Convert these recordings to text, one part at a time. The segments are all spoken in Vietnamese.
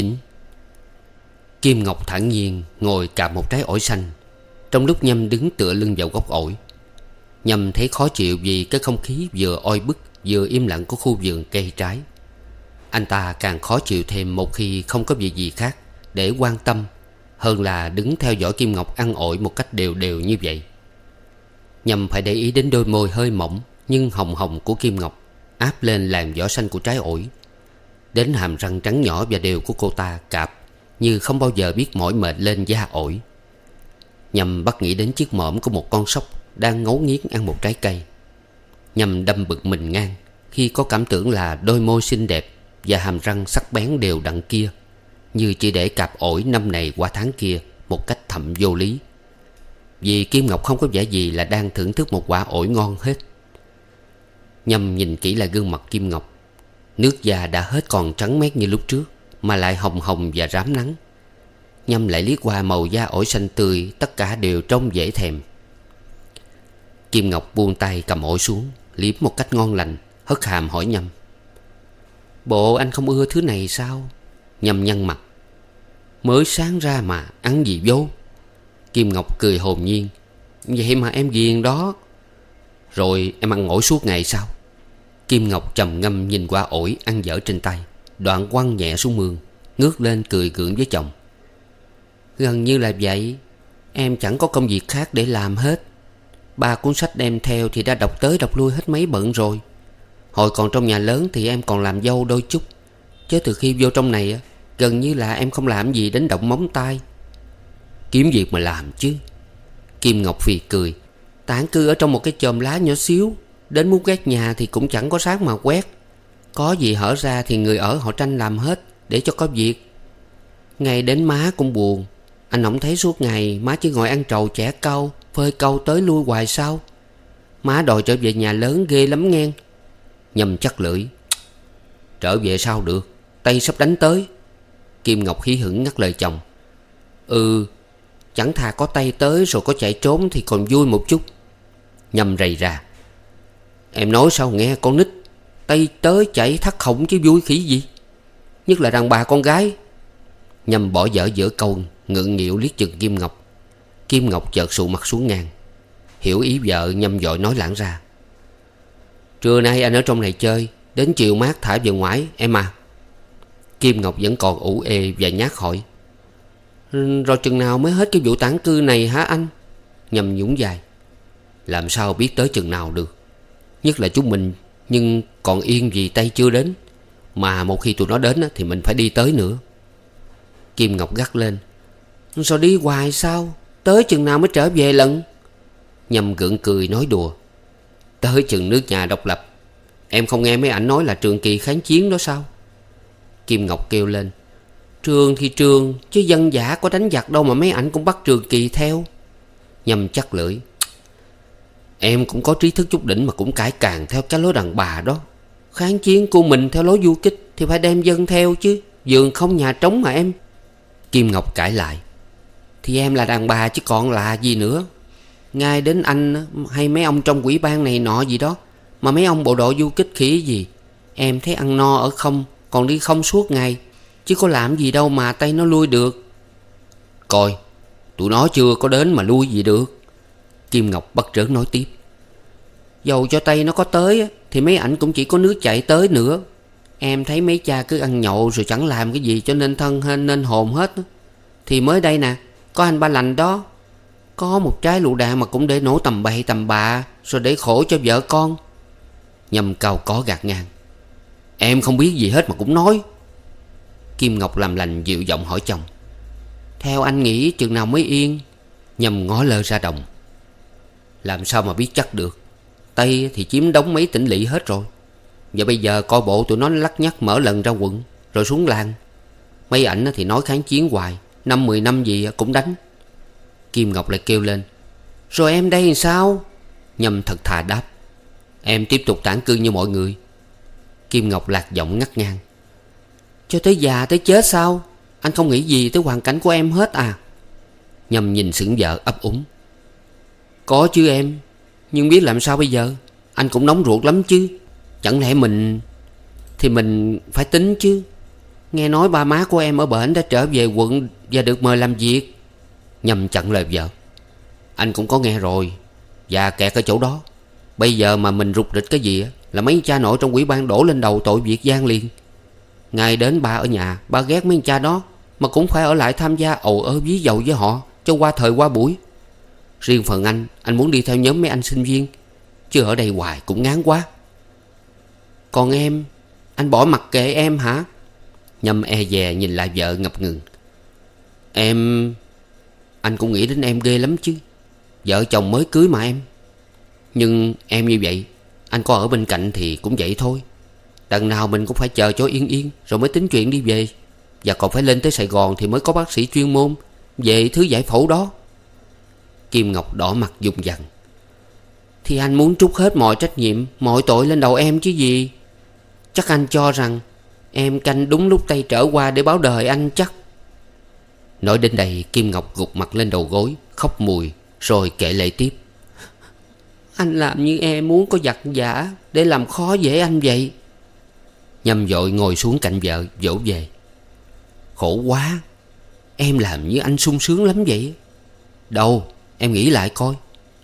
Tập 9 Kim Ngọc thản nhiên ngồi cạp một trái ổi xanh, Trong lúc Nhâm đứng tựa lưng vào gốc ổi. Nhâm thấy khó chịu vì cái không khí vừa oi bức, Vừa im lặng của khu vườn cây trái. Anh ta càng khó chịu thêm một khi không có việc gì khác Để quan tâm Hơn là đứng theo dõi Kim Ngọc ăn ổi một cách đều đều như vậy. Nhâm phải để ý đến đôi môi hơi mỏng Nhưng hồng hồng của Kim Ngọc, Áp lên làn vỏ xanh của trái ổi. Đến hàm răng trắng nhỏ và đều của cô ta cạp, Như không bao giờ biết mỏi mệt lên da ổi. Nhằm bắt nghĩ đến chiếc mõm của một con sóc Đang ngấu nghiến ăn một trái cây. Nhằm đâm bực mình ngang, Khi có cảm tưởng là đôi môi xinh đẹp Và hàm răng sắc bén đều đặn kia, Như chỉ để cạp ổi năm này qua tháng kia Một cách thậm vô lý. Vì Kim Ngọc không có vẻ gì là đang thưởng thức một quả ổi ngon hết. Nhâm nhìn kỹ lại gương mặt Kim Ngọc Nước da đã hết còn trắng mét như lúc trước, Mà lại hồng hồng và rám nắng. Nhâm lại liếc qua màu da ổi xanh tươi, Tất cả đều trông dễ thèm. Kim Ngọc buông tay cầm ổi xuống, Liếm một cách ngon lành, Hất hàm hỏi Nhâm. Bộ anh không ưa thứ này sao? Nhâm nhăn mặt. Mới sáng ra mà, ăn gì vô? Kim Ngọc cười hồn nhiên. Vậy mà em ghiền đó. Rồi em ăn ổi suốt ngày sao? Kim Ngọc trầm ngâm nhìn qua ổi ăn dở trên tay. Đoạn quăng nhẹ xuống mương, Ngước lên cười gượng với chồng. Gần như là vậy, Em chẳng có công việc khác để làm hết. Ba cuốn sách đem theo thì đã đọc tới đọc lui hết mấy bận rồi. Hồi còn trong nhà lớn thì em còn làm dâu đôi chút. Chứ từ khi vô trong này Gần như là em không làm gì đến động móng tay. Kiếm việc mà làm chứ. Kim Ngọc Phi cười. Tán cư ở trong một cái chòm lá nhỏ xíu. Đến muốn quét nhà thì cũng chẳng có sáng mà quét. Có gì hở ra thì người ở họ tranh làm hết Để cho có việc. Ngày đến má cũng buồn. Anh ổng thấy suốt ngày má chỉ ngồi ăn trầu chẻ câu, Phơi câu tới lui hoài sao Má đòi trở về nhà lớn ghê lắm nghe Nhầm chắc lưỡi. Trở về sao được? Tay sắp đánh tới. Kim Ngọc khí hửng ngắt lời chồng. Ừ Chẳng thà có tay tới rồi có chạy trốn Thì còn vui một chút. Nhầm rầy ra. Em nói sao nghe, con nít? Tay tới chảy thắt khổng chứ vui khỉ gì? Nhất là đàn bà con gái. Nhầm bỏ dở giữa câu Ngượng nghịu liếc chừng Kim Ngọc. Kim Ngọc chợt sụ mặt xuống ngang. Hiểu ý vợ nhâm dội nói lãng ra. Trưa nay anh ở trong này chơi, Đến chiều mát thả về ngoài em à. Kim Ngọc vẫn còn ủ ê và nhát hỏi. Rồi chừng nào mới hết cái vụ tản cư này hả anh? Nhâm nhún dài. Làm sao biết tới chừng nào được? Nhất là chúng mình, Nhưng còn yên vì tay chưa đến. Mà một khi tụi nó đến Thì mình phải đi tới nữa. Kim Ngọc gắt lên. Sao đi hoài sao? Tới chừng nào mới trở về lần? Nhâm gượng cười nói đùa. Tới chừng nước nhà độc lập. Em không nghe mấy ảnh nói là trường kỳ kháng chiến đó sao? Kim Ngọc kêu lên. Trường thì trường, Chứ dân giả có đánh giặc đâu mà mấy ảnh cũng bắt trường kỳ theo. Nhâm chắc lưỡi. Em cũng có trí thức chút đỉnh mà cũng cải càng theo cái lối đàn bà đó. Kháng chiến của mình theo lối du kích Thì phải đem dân theo chứ. Giường không nhà trống mà em. Kim Ngọc cãi lại. Thì em là đàn bà chứ còn là gì nữa? Ngay đến anh hay mấy ông trong quỹ ban này nọ gì đó, Mà mấy ông bộ đội du kích khỉ gì, Em thấy ăn no ở không, Còn đi không suốt ngày, Chứ có làm gì đâu mà tay nó lui được. Coi, Tụi nó chưa có đến mà lui gì được. Kim Ngọc bất trớn nói tiếp. Dầu cho tay nó có tới Thì mấy ảnh cũng chỉ có nước chạy tới nữa. Em thấy mấy cha cứ ăn nhậu Rồi chẳng làm cái gì cho nên thân hên nên hồn hết Thì mới đây nè, Có anh ba lành đó. Có một trái lựu đạn mà cũng để nổ tầm bậy tầm bạ, Rồi để khổ cho vợ con. Nhâm cao có gạt ngang. Em không biết gì hết mà cũng nói. Kim Ngọc làm lành dịu giọng hỏi chồng. Theo anh nghĩ chừng nào mới yên Nhâm ngó lơ ra đồng. Làm sao mà biết chắc được? Tây thì chiếm đóng mấy tỉnh lỵ hết rồi. Và bây giờ coi bộ tụi nó lắc nhắc mở lần ra quận, Rồi xuống làng. Mấy ảnh thì nói kháng chiến hoài, Năm mười năm gì cũng đánh. Kim Ngọc lại kêu lên, Rồi em đây làm sao? Nhâm thật thà đáp, Em tiếp tục tản cư như mọi người. Kim Ngọc lạc giọng ngắt ngang, Cho tới già tới chết sao? Anh không nghĩ gì tới hoàn cảnh của em hết à? Nhâm nhìn sững vợ ấp úng có chứ em, Nhưng biết làm sao bây giờ? Anh cũng nóng ruột lắm chứ. Chẳng lẽ mình Thì mình phải tính chứ? Nghe nói ba má của em ở bển đã trở về quận Và được mời làm việc. Nhầm chặn lời vợ. Anh cũng có nghe rồi, Và kẹt ở chỗ đó. Bây giờ mà mình rụt rịch cái gì Là mấy cha nội trong quỹ ban đổ lên đầu tội việc gian liền. Ngày đến ba ở nhà, Ba ghét mấy cha đó, Mà cũng phải ở lại tham gia ầu ơ ví dầu với họ Cho qua thời qua buổi. Riêng phần anh Anh muốn đi theo nhóm mấy anh sinh viên. Chứ ở đây hoài cũng ngán quá. Còn em, Anh bỏ mặc kệ em hả? Nhâm e dè nhìn lại vợ ngập ngừng. Em, Anh cũng nghĩ đến em ghê lắm chứ. Vợ chồng mới cưới mà em. Nhưng em như vậy, Anh có ở bên cạnh thì cũng vậy thôi. Đằng nào mình cũng phải chờ cho yên yên, Rồi mới tính chuyện đi về. Và còn phải lên tới Sài Gòn Thì mới có bác sĩ chuyên môn Về thứ giải phẫu đó. Kim Ngọc đỏ mặt dùng dằn. Thì anh muốn trút hết mọi trách nhiệm, Mọi tội lên đầu em chứ gì? Chắc anh cho rằng Em canh đúng lúc tay trở qua để báo đời anh chắc. Nói đến đây, Kim Ngọc gục mặt lên đầu gối, Khóc mùi, Rồi kể lệ tiếp. Anh làm như em muốn có giặc giả Để làm khó dễ anh vậy? Nhâm dội ngồi xuống cạnh vợ, Dỗ về. Khổ quá, Em làm như anh sung sướng lắm vậy. Đâu Em nghĩ lại coi,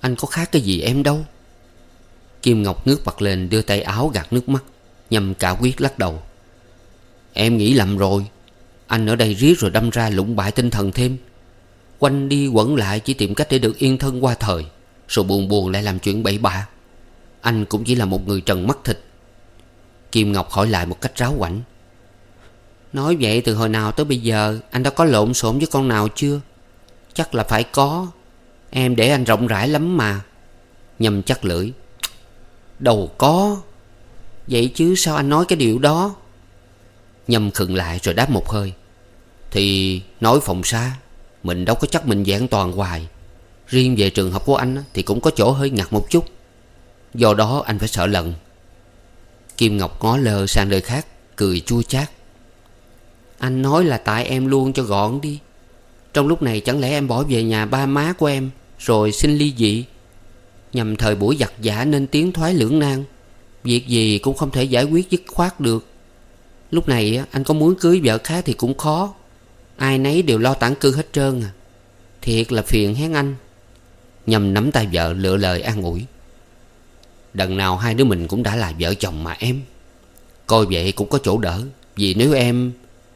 Anh có khác cái gì em đâu. Kim Ngọc ngước mặt lên, đưa tay áo gạt nước mắt, nhằm cả quyết lắc đầu. Em nghĩ lầm rồi, Anh ở đây riết rồi đâm ra lụng bại tinh thần thêm. Quanh đi quẩn lại chỉ tìm cách để được yên thân qua thời, Rồi buồn buồn lại làm chuyện bậy bạ. Anh cũng chỉ là một người trần mắt thịt. Kim Ngọc hỏi lại một cách ráo quảnh Nói vậy từ hồi nào tới bây giờ, Anh đã có lộn xộn với con nào chưa? Chắc là phải có. Em để anh rộng rãi lắm mà. Nhâm chắc lưỡi. Đâu có. Vậy chứ sao anh nói cái điều đó? Nhâm khựng lại rồi đáp một hơi. Thì nói phòng xa, Mình đâu có chắc mình về an toàn hoài. Riêng về trường học của anh Thì cũng có chỗ hơi ngặt một chút. Do đó anh phải sợ lần Kim Ngọc ngó lơ sang nơi khác, Cười chua chát. Anh nói là tại em luôn cho gọn đi. Trong lúc này chẳng lẽ em bỏ về nhà ba má của em? Rồi xin ly dị. Nhằm thời buổi giặc giả nên tiến thoái lưỡng nan. Việc gì cũng không thể giải quyết dứt khoát được. Lúc này anh có muốn cưới vợ khác thì cũng khó. Ai nấy đều lo tản cư hết trơn à. Thiệt là phiền hén anh. Nhằm nắm tay vợ lựa lời an ủi. Đằng nào hai đứa mình cũng đã là vợ chồng mà em. Coi vậy cũng có chỗ đỡ. Vì nếu em,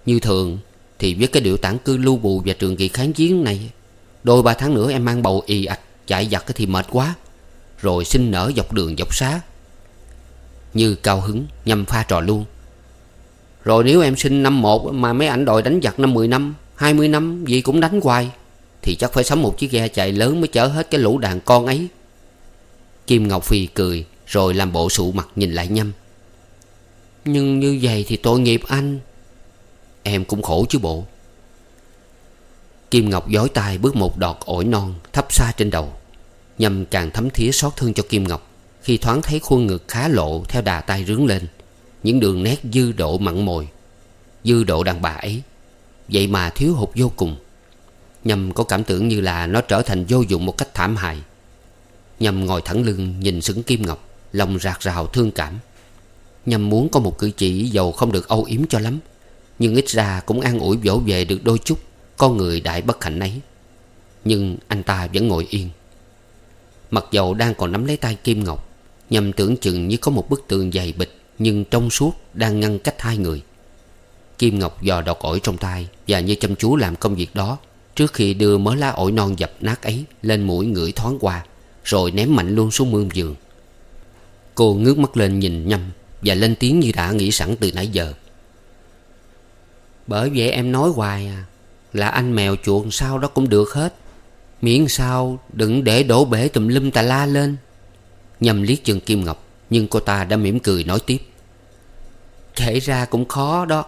như thường, Thì với cái điệu tản cư lưu bù và trường kỳ kháng chiến này Đôi ba tháng nữa em mang bầu ì ạch Chạy giặt thì mệt quá. Rồi sinh nở dọc đường dọc xá. Như cao hứng, nhằm pha trò luôn. Rồi nếu em sinh năm một Mà mấy ảnh đòi đánh giặc năm 10 năm 20 năm gì cũng đánh hoài, Thì chắc phải sắm một chiếc ghe chạy lớn Mới chở hết cái lũ đàn con ấy. Kim Ngọc Phi cười, Rồi làm bộ sụ mặt nhìn lại nhâm. Nhưng như vậy thì tội nghiệp anh. Em cũng khổ chứ bộ. Kim Ngọc giói tay bước một đọt ổi non Thấp xa trên đầu Nhâm càng thấm thía xót thương cho Kim Ngọc. Khi thoáng thấy khuôn ngực khá lộ Theo đà tay rướng lên, Những đường nét dư độ mặn mồi, Dư độ đàn bà ấy, Vậy mà thiếu hụt vô cùng. Nhâm có cảm tưởng như là Nó trở thành vô dụng một cách thảm hại. Nhâm ngồi thẳng lưng nhìn sững Kim Ngọc, Lòng rạc rào thương cảm. Nhâm muốn có một cử chỉ Dầu không được âu yếm cho lắm, Nhưng ít ra cũng an ủi vỗ về được đôi chút. Con người đại bất hạnh ấy, Nhưng anh ta vẫn ngồi yên. Mặc dầu đang còn nắm lấy tay Kim Ngọc, nhầm tưởng chừng như có một bức tường dày bịch, Nhưng trong suốt đang ngăn cách hai người. Kim Ngọc dò đọt ổi trong tay Và như chăm chú làm công việc đó, Trước khi đưa mớ lá ổi non dập nát ấy Lên mũi ngửi thoáng qua, Rồi ném mạnh luôn xuống mương giường. Cô ngước mắt lên nhìn nhầm Và lên tiếng như đã nghĩ sẵn từ nãy giờ. Bởi vậy em nói hoài à là anh mèo chuột sao đó cũng được hết. Miễn sao đừng để đổ bể tùm lum tà la lên. Nhầm liếc chừng Kim Ngọc, Nhưng cô ta đã mỉm cười nói tiếp. Kể ra cũng khó đó.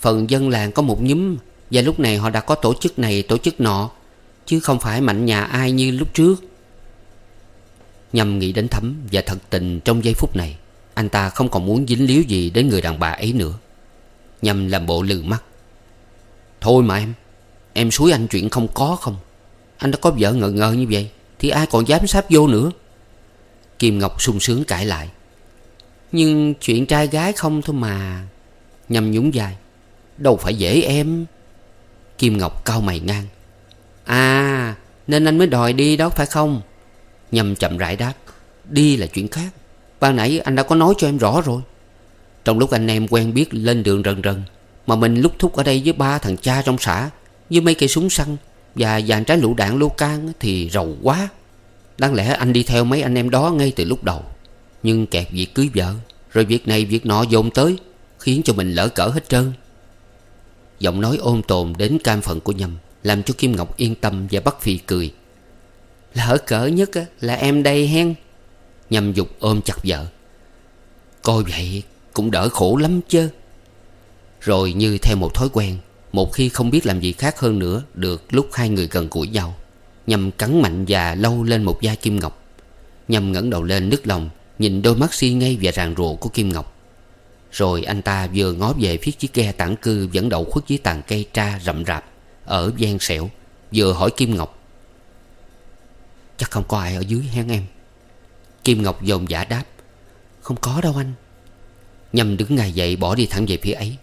Phần dân làng có một nhúm, Và lúc này họ đã có tổ chức này, tổ chức nọ, Chứ không phải mạnh nhà ai như lúc trước. Nhầm nghĩ đến Thấm Và thật tình trong giây phút này, Anh ta không còn muốn dính líu gì đến người đàn bà ấy nữa. Nhầm làm bộ lừ mắt. Thôi mà em Em suối anh chuyện không có không? Anh đã có vợ ngờ ngờ như vậy, Thì ai còn dám sáp vô nữa? Kim Ngọc sung sướng cãi lại. Nhưng chuyện trai gái không thôi mà. Nhâm nhún dài. Đâu phải dễ em. Kim Ngọc cao mày ngang. À nên anh mới đòi đi đó phải không? Nhâm chậm rãi đáp. Đi là chuyện khác. Ban nãy anh đã có nói cho em rõ rồi. Trong lúc anh em quen biết lên đường rần rần, Mà mình lúc thúc ở đây với ba thằng cha trong xã với mấy cây súng săn Và dàn trái lựu đạn lô can Thì rầu quá. Đáng lẽ anh đi theo mấy anh em đó ngay từ lúc đầu. Nhưng kẹt việc cưới vợ, Rồi việc này việc nọ dồn tới, Khiến cho mình lỡ cỡ hết trơn. Giọng nói ôn tồn đến cam phận của Nhâm Làm cho Kim Ngọc yên tâm và bắt phi cười. Lỡ cỡ nhất là em đây hen. Nhâm dục ôm chặt vợ. Coi vậy cũng đỡ khổ lắm chứ Rồi như theo một thói quen một khi không biết làm gì khác hơn nữa, Được lúc hai người gần gũi nhau, Nhâm cắn mạnh và lâu lên một da Kim Ngọc. Nhâm ngẩng đầu lên nức lòng, Nhìn đôi mắt si ngây và ràng rùa của Kim Ngọc. Rồi anh ta vừa ngó về phía chiếc ghe tản cư Vẫn đậu khuất dưới tàn cây tra rậm rạp Ở gian sẹo, Vừa hỏi Kim Ngọc. Chắc không có ai ở dưới hen em? Kim Ngọc dồn giả đáp. Không có đâu anh. Nhâm đứng ngay dậy bỏ đi thẳng về phía ấy,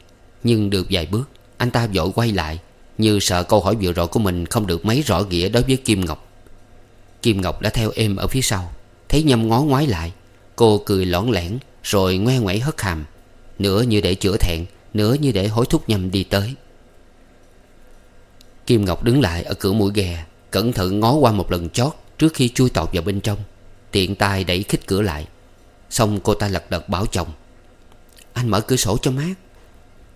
Nhưng được vài bước anh ta vội quay lại, Như sợ câu hỏi vừa rồi của mình Không được mấy rõ nghĩa đối với Kim Ngọc. Kim Ngọc đã theo êm ở phía sau, Thấy Nhâm ngó ngoái lại, Cô cười lõn lẻn, Rồi ngoe ngoẩy hất hàm, Nửa như để chữa thẹn, Nửa như để hối thúc Nhâm đi tới. Kim Ngọc đứng lại ở cửa mũi ghe Cẩn thận ngó qua một lần chót Trước khi chui tọt vào bên trong, Tiện tay đẩy khích cửa lại. Xong cô ta lật đật bảo chồng, Anh mở cửa sổ cho mát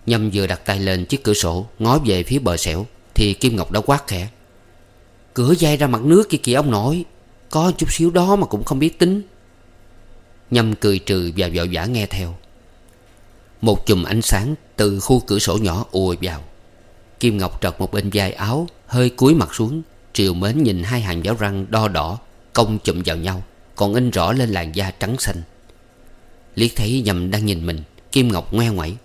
Nhâm vừa đặt tay lên chiếc cửa sổ, Ngó về phía bờ sẹo Thì Kim Ngọc đã quát khẽ. Cửa dây ra mặt nước kia kìa, ông nội. Có chút xíu đó mà cũng không biết tính. Nhâm cười trừ và vội vã nghe theo. Một chùm ánh sáng từ khu cửa sổ nhỏ ùa vào. Kim Ngọc trật một bên vai áo, Hơi cúi mặt xuống, Triều mến nhìn hai hàng giáo răng đo đỏ Công chụm vào nhau, Còn in rõ lên làn da trắng xanh. Liết thấy nhầm đang nhìn mình, Kim Ngọc ngoe ngoẩy.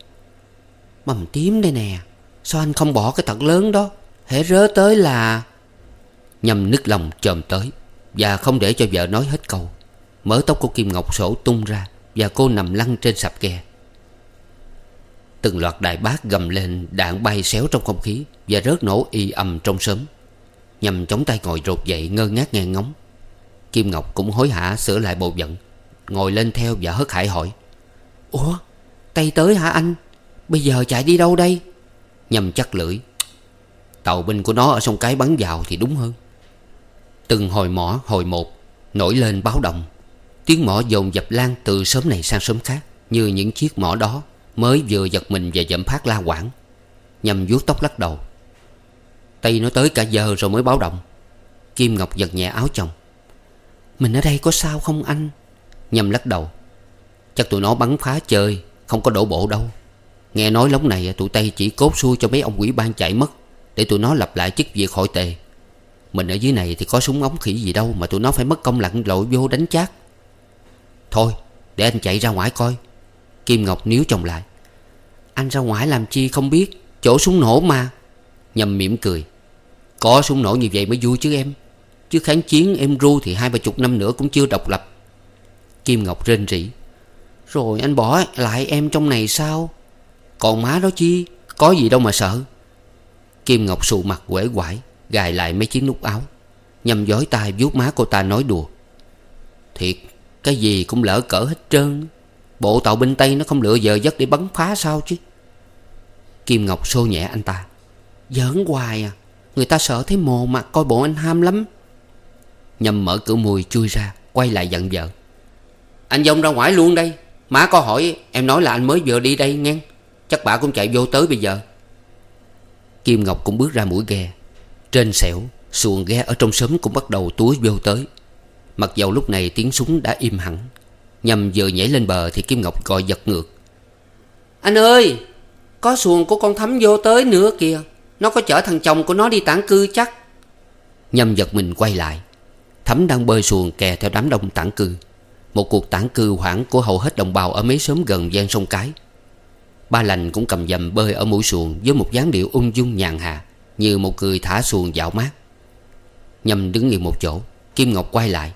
Mầm tím đây nè. Sao anh không bỏ cái thật lớn đó? Hễ rớ tới là Nhâm nức lòng chồm tới Và không để cho vợ nói hết câu. Mở tóc của Kim Ngọc sổ tung ra Và cô nằm lăn trên sạp ghe Từng loạt đại bác gầm lên, Đạn bay xéo trong không khí Và rớt nổ y ầm trong sớm. Nhâm chống tay ngồi rột dậy ngơ ngác nghe ngóng. Kim Ngọc cũng hối hả sửa lại bộ giận Ngồi lên theo và hớt hải hỏi. Ủa, tay tới hả anh? Bây giờ chạy đi đâu đây? Nhầm chắc lưỡi. Tàu binh của nó ở sông cái bắn vào thì đúng hơn. Từng hồi mỏ, hồi một, Nổi lên báo động. Tiếng mỏ dồn dập lan từ sớm này sang sớm khác, Như những chiếc mỏ đó Mới vừa giật mình và dậm phát la quảng. Nhầm vuốt tóc lắc đầu. Tây nó tới cả giờ rồi mới báo động. Kim Ngọc giật nhẹ áo chồng. Mình ở đây có sao không anh? Nhâm lắc đầu. Chắc tụi nó bắn phá chơi, Không có đổ bộ đâu. Nghe nói lóng này tụi Tây chỉ cốt xuôi cho mấy ông quỷ ban chạy mất, Để tụi nó lập lại chức việc hội tề. Mình ở dưới này thì có súng ống khỉ gì đâu Mà tụi nó phải mất công lặn lội vô đánh chát. Thôi, để anh chạy ra ngoài coi. Kim Ngọc níu chồng lại. Anh ra ngoài làm chi không biết, Chỗ súng nổ mà. Nhâm mỉm cười. Có súng nổ như vậy mới vui chứ em. Chứ kháng chiến em ru thì hai ba chục năm nữa cũng chưa độc lập. Kim Ngọc rên rỉ. Rồi anh bỏ lại em trong này sao? Còn má đó chi? Có gì đâu mà sợ. Kim Ngọc sụ mặt quể quải Gài lại mấy chiếc nút áo. Nhằm dối tay vuốt má cô ta nói đùa. Thiệt, Cái gì cũng lỡ cỡ hết trơn. Bộ tàu binh Tây nó không lựa giờ giấc để bắn phá sao chứ? Kim Ngọc xô nhẹ anh ta. Giỡn hoài à Người ta sợ thấy mồ mặt coi bộ anh ham lắm. Nhâm mở cửa mùi chui ra, Quay lại giận vợ. Anh dông ra ngoài luôn đây, Má có hỏi, em nói là anh mới vừa đi đây nghe. Chắc bà cũng chạy vô tới bây giờ. Kim Ngọc cũng bước ra mũi ghe. Trên xẻo, Xuồng ghe ở trong sớm cũng bắt đầu túi vô tới. Mặc dầu lúc này tiếng súng đã im hẳn, Nhằm vừa nhảy lên bờ Thì Kim Ngọc gọi giật ngược. Anh ơi, Có xuồng của con Thắm vô tới nữa kìa. Nó có chở thằng chồng của nó đi tản cư chắc. Nhâm giật mình quay lại, Thắm đang bơi xuồng kè theo đám đông tản cư. Một cuộc tản cư hoảng của hầu hết đồng bào Ở mấy xóm gần gian sông Cái. Ba lành cũng cầm dầm bơi ở mũi xuồng Với một dáng điệu ung dung nhàn hà, Như một người thả xuồng dạo mát. Nhâm đứng yên một chỗ, Kim Ngọc quay lại.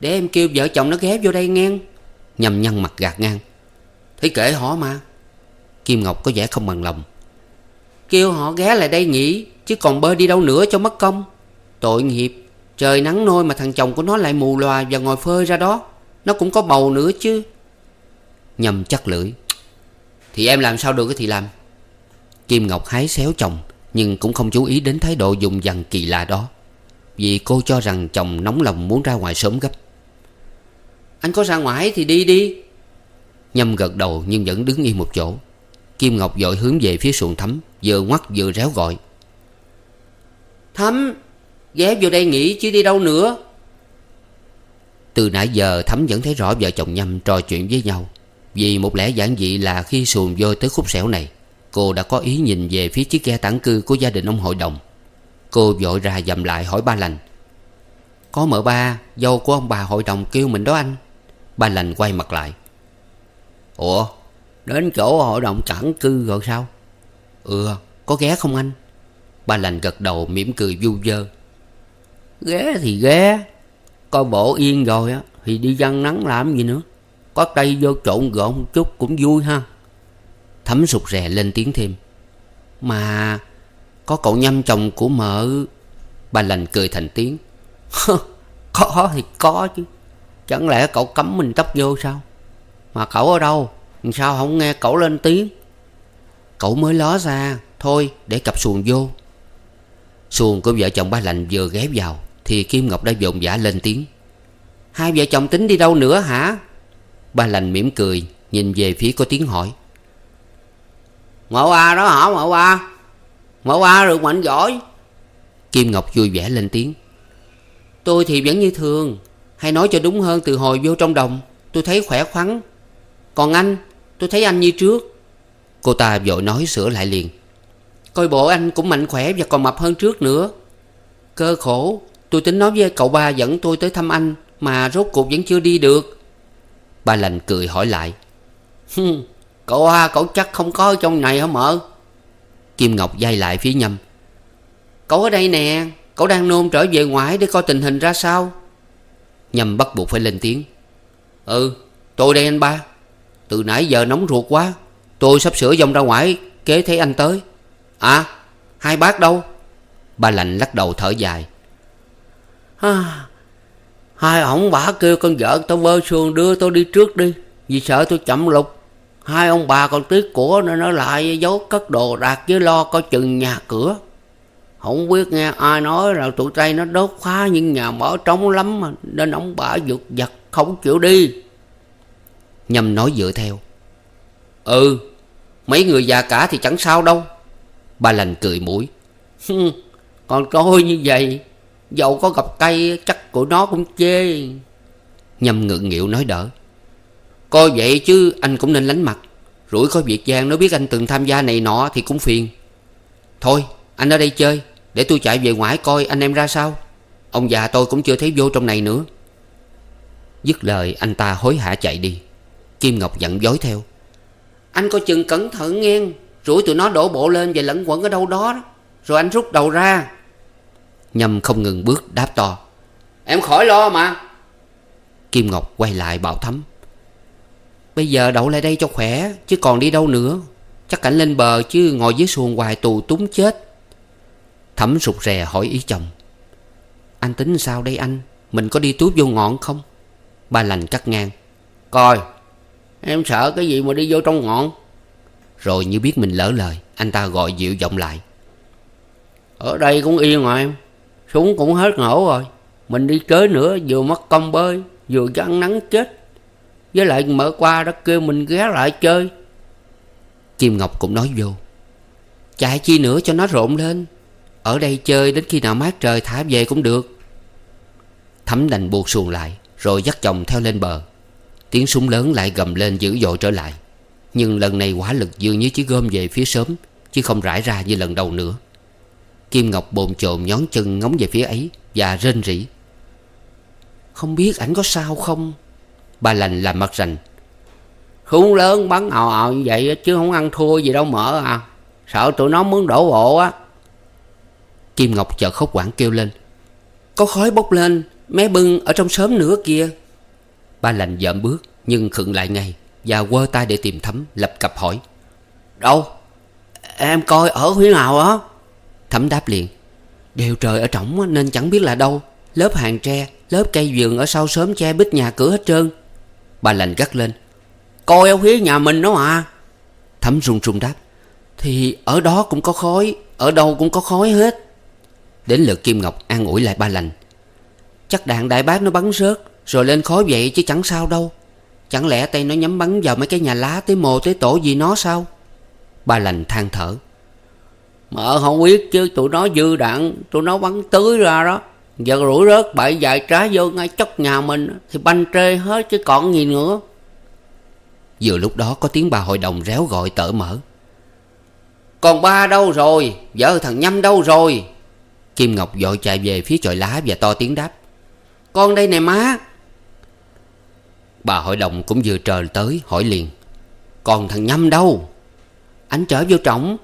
Để em kêu vợ chồng nó ghé vô đây nghe Nhâm nhăn mặt gạt ngang. Thấy kể họ mà. Kim Ngọc có vẻ không bằng lòng. Kêu họ ghé lại đây nghỉ Chứ còn bơi đi đâu nữa cho mất công. Tội nghiệp, Trời nắng nôi mà thằng chồng của nó lại mù loà Và ngồi phơi ra đó, Nó cũng có bầu nữa chứ. Nhâm chắc lưỡi. Thì em làm sao được thì làm. Kim Ngọc hái xéo chồng, Nhưng cũng không chú ý đến thái độ dùng dằn kỳ lạ đó. Vì cô cho rằng chồng nóng lòng muốn ra ngoài sớm gấp. Anh có ra ngoài thì đi đi. Nhâm gật đầu nhưng vẫn đứng yên một chỗ. Kim Ngọc dội hướng về phía xuồng thấm Vừa ngoắt vừa réo gọi. Thấm Ghé vô đây nghỉ chứ đi đâu nữa. Từ nãy giờ Thấm vẫn thấy rõ vợ chồng Nhâm trò chuyện với nhau. Vì một lẽ giản dị là khi xuồng vô tới khúc xẻo này, Cô đã có ý nhìn về phía chiếc ghe tản cư của gia đình ông hội đồng. Cô vội ra dầm lại hỏi ba lành, Có mợ ba, Dâu của ông bà hội đồng kêu mình đó anh. Ba lành quay mặt lại, Ủa, Đến chỗ hội đồng tản cư rồi sao? Ừ có ghé không anh? Ba lành gật đầu mỉm cười vu vơ. Ghé thì ghé, Coi bộ yên rồi á, Thì đi văn nắng làm gì nữa? Có tay vô trộn gọn chút cũng vui ha. Thấm sụt rè lên tiếng thêm. Mà Có cậu nhâm chồng của mợ? Bà lành cười thành tiếng. Có thì có chứ. Chẳng lẽ cậu cấm mình tóc vô sao? Mà cậu ở đâu? Sao không nghe cậu lên tiếng? Cậu mới ló ra, Thôi, để cặp xuồng vô. Xuồng của vợ chồng ba lành vừa ghé vào, Thì Kim Ngọc đã dồn dã lên tiếng. Hai vợ chồng tính đi đâu nữa hả? Ba lành mỉm cười, Nhìn về phía có tiếng hỏi. Mộ A đó hả, mộ A Mộ A được mạnh giỏi. Kim Ngọc vui vẻ lên tiếng. Tôi thì vẫn như thường, Hay nói cho đúng hơn từ hồi vô trong đồng, Tôi thấy khỏe khoắn. Còn anh, tôi thấy anh như trước. Cô ta vội nói sửa lại liền. Coi bộ anh cũng mạnh khỏe và còn mập hơn trước nữa. Cơ khổ, Tôi tính nói với cậu ba dẫn tôi tới thăm anh, Mà rốt cuộc vẫn chưa đi được. Ba lành cười hỏi lại. Cậu ba cậu chắc không có ở trong này hả mợ? Kim Ngọc dây lại phía nhâm. Cậu ở đây nè Cậu đang nôn trở về ngoài để coi tình hình ra sao? Nhâm bắt buộc phải lên tiếng. Ừ tôi đây anh ba. Từ nãy giờ nóng ruột quá Tôi sắp sửa dông ra ngoài Kế thấy anh tới. À hai bác đâu? Ba lạnh lắc đầu thở dài. À, Hai ông bà kêu con vợ tao vơ xuồng đưa tôi đi trước đi, Vì sợ tôi chậm lục. Hai ông bà còn tiếc của nên nó lại giấu cất đồ đạc với lo coi chừng nhà cửa. Không biết nghe ai nói là tụi tay nó đốt khóa nhưng nhà mở trống lắm mà Nên ông bà giật giật, không chịu đi. Nhâm nói dựa theo. Ừ Mấy người già cả thì chẳng sao đâu. Ba lành cười mũi. Còn tôi như vậy, Dẫu có gặp cây, chắc của nó cũng chê. Nhâm ngượng nghịu nói đỡ. Coi vậy chứ, anh cũng nên lánh mặt. Rủi có việc giang nó biết anh từng tham gia này nọ Thì cũng phiền. Thôi, anh ở đây chơi, Để tôi chạy về ngoài coi anh em ra sao. Ông già tôi cũng chưa thấy vô trong này nữa. Dứt lời, anh ta hối hả chạy đi. Kim Ngọc giận dối theo. Anh coi chừng cẩn thận nghe. Rủi tụi nó đổ bộ lên và lẫn quẩn ở đâu đó. Rồi anh rút đầu ra. Nhâm không ngừng bước đáp to. Em khỏi lo mà. Kim Ngọc quay lại bảo thấm Bây giờ đậu lại đây cho khỏe Chứ còn đi đâu nữa. Chắc cảnh lên bờ chứ ngồi dưới xuồng hoài tù túng chết. Thấm rụt rè hỏi ý chồng. Anh tính sao đây anh? Mình có đi túi vô ngọn không? Ba lành cắt ngang. Coi Em sợ cái gì mà đi vô trong ngọn? Rồi như biết mình lỡ lời Anh ta gọi dịu giọng lại. Ở đây cũng yên mà em. Súng cũng hết nổ rồi mình đi chơi nữa, vừa mất công bơi, Vừa chăn nắng chết. Với lại mở qua đó kêu mình ghé lại chơi. Kim Ngọc cũng nói vô, Chạy chi nữa cho nó rộn lên. Ở đây chơi đến khi nào mát trời thả về cũng được. Thấm đành buộc xuồng lại, Rồi dắt chồng theo lên bờ. Tiếng súng lớn lại gầm lên dữ dội trở lại. Nhưng lần này quả lực dường như chỉ gom về phía sớm, Chứ không rải ra như lần đầu nữa. Kim Ngọc bồn chồn nhón chân ngóng về phía ấy Và rên rỉ. Không biết ảnh có sao không? Bà lành làm mặt rành. Khốn lớn, bắn ào ào như vậy Chứ không ăn thua gì đâu mở à. Sợ tụi nó muốn đổ bộ á. Kim Ngọc chợt khóc quảng kêu lên. Có khói bốc lên, Mé bưng ở trong sớm nữa kia Ba lành dợm bước, Nhưng khựng lại ngay, Và quơ tay để tìm thấm, Lập cập hỏi. Đâu? Em coi ở phía nào á? Thấm đáp liền. Đều trời ở trỏng nên chẳng biết là đâu. Lớp hàng tre, Lớp cây vườn ở sau sớm che bít nhà cửa hết trơn. Bà lành gắt lên. Coi ông phía nhà mình đó mà Thấm run run đáp. Thì ở đó cũng có khói, Ở đâu cũng có khói hết. Đến lượt Kim Ngọc an ủi lại ba lành. Chắc đạn đại bác nó bắn rớt, Rồi lên khói vậy chứ chẳng sao đâu. Chẳng lẽ tay nó nhắm bắn vào mấy cái nhà lá, Tới mồ, tới tổ gì nó sao? Ba lành than thở. Mợ không biết chứ, tụi nó dư đạn Tụi nó bắn tưới ra đó. Giờ rủi rớt bậy dài trái vô ngay chốc nhà mình Thì banh trê hết chứ còn gì nữa. Vừa lúc đó có tiếng bà hội đồng réo gọi tở mở. Còn ba đâu rồi? Vợ thằng Nhâm đâu rồi? Kim Ngọc vội chạy về phía chòi lá và to tiếng đáp. Con đây nè má. Bà hội đồng cũng vừa trời tới, hỏi liền. Còn thằng Nhâm đâu? Anh trở vô trỏng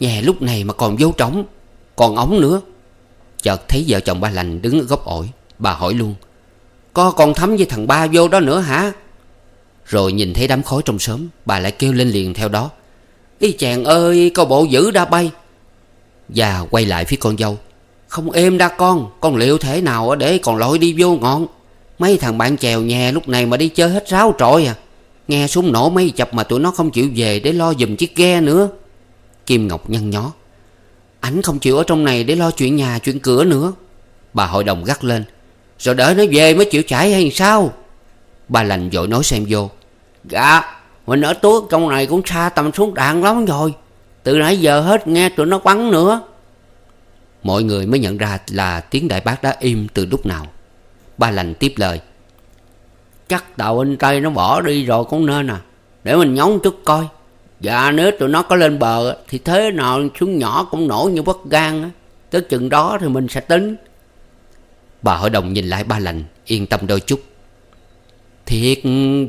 Nhà lúc này mà còn vô trỏng Còn ống nữa. Chợt thấy vợ chồng ba lành đứng ở góc ổi Bà hỏi luôn, Có còn thấm với thằng ba vô đó nữa hả? Rồi nhìn thấy đám khói trong sớm Bà lại kêu lên liền theo đó, Ý chàng ơi, có bộ dữ đã bay. Và quay lại phía con dâu, Không êm đa con Con liệu thế nào để còn lội đi vô ngọn? Mấy thằng bạn chèo nhà lúc này mà đi chơi hết ráo trội à. Nghe súng nổ mấy chập mà tụi nó không chịu về Để lo dùm chiếc ghe nữa. Kim Ngọc nhăn nhó Ảnh không chịu ở trong này để lo chuyện nhà, chuyện cửa nữa. Bà hội đồng gắt lên. Rồi đợi nó về mới chịu trải hay sao? Bà lành vội nói xem vô. Dạ Mình ở tuốt trong này cũng xa tầm xuống đạn lắm rồi. Từ nãy giờ hết nghe tụi nó bắn nữa. Mọi người mới nhận ra là tiếng đại bác đã im từ lúc nào. Ba lành tiếp lời. Chắc tàu anh Tây nó bỏ đi rồi cũng nên à. Để mình nhóng chút coi. Dạ nếu tụi nó có lên bờ Thì thế nào xuống nhỏ cũng nổ như bất gan Tới chừng đó thì mình sẽ tính. Bà hội đồng nhìn lại ba lành Yên tâm đôi chút. Thiệt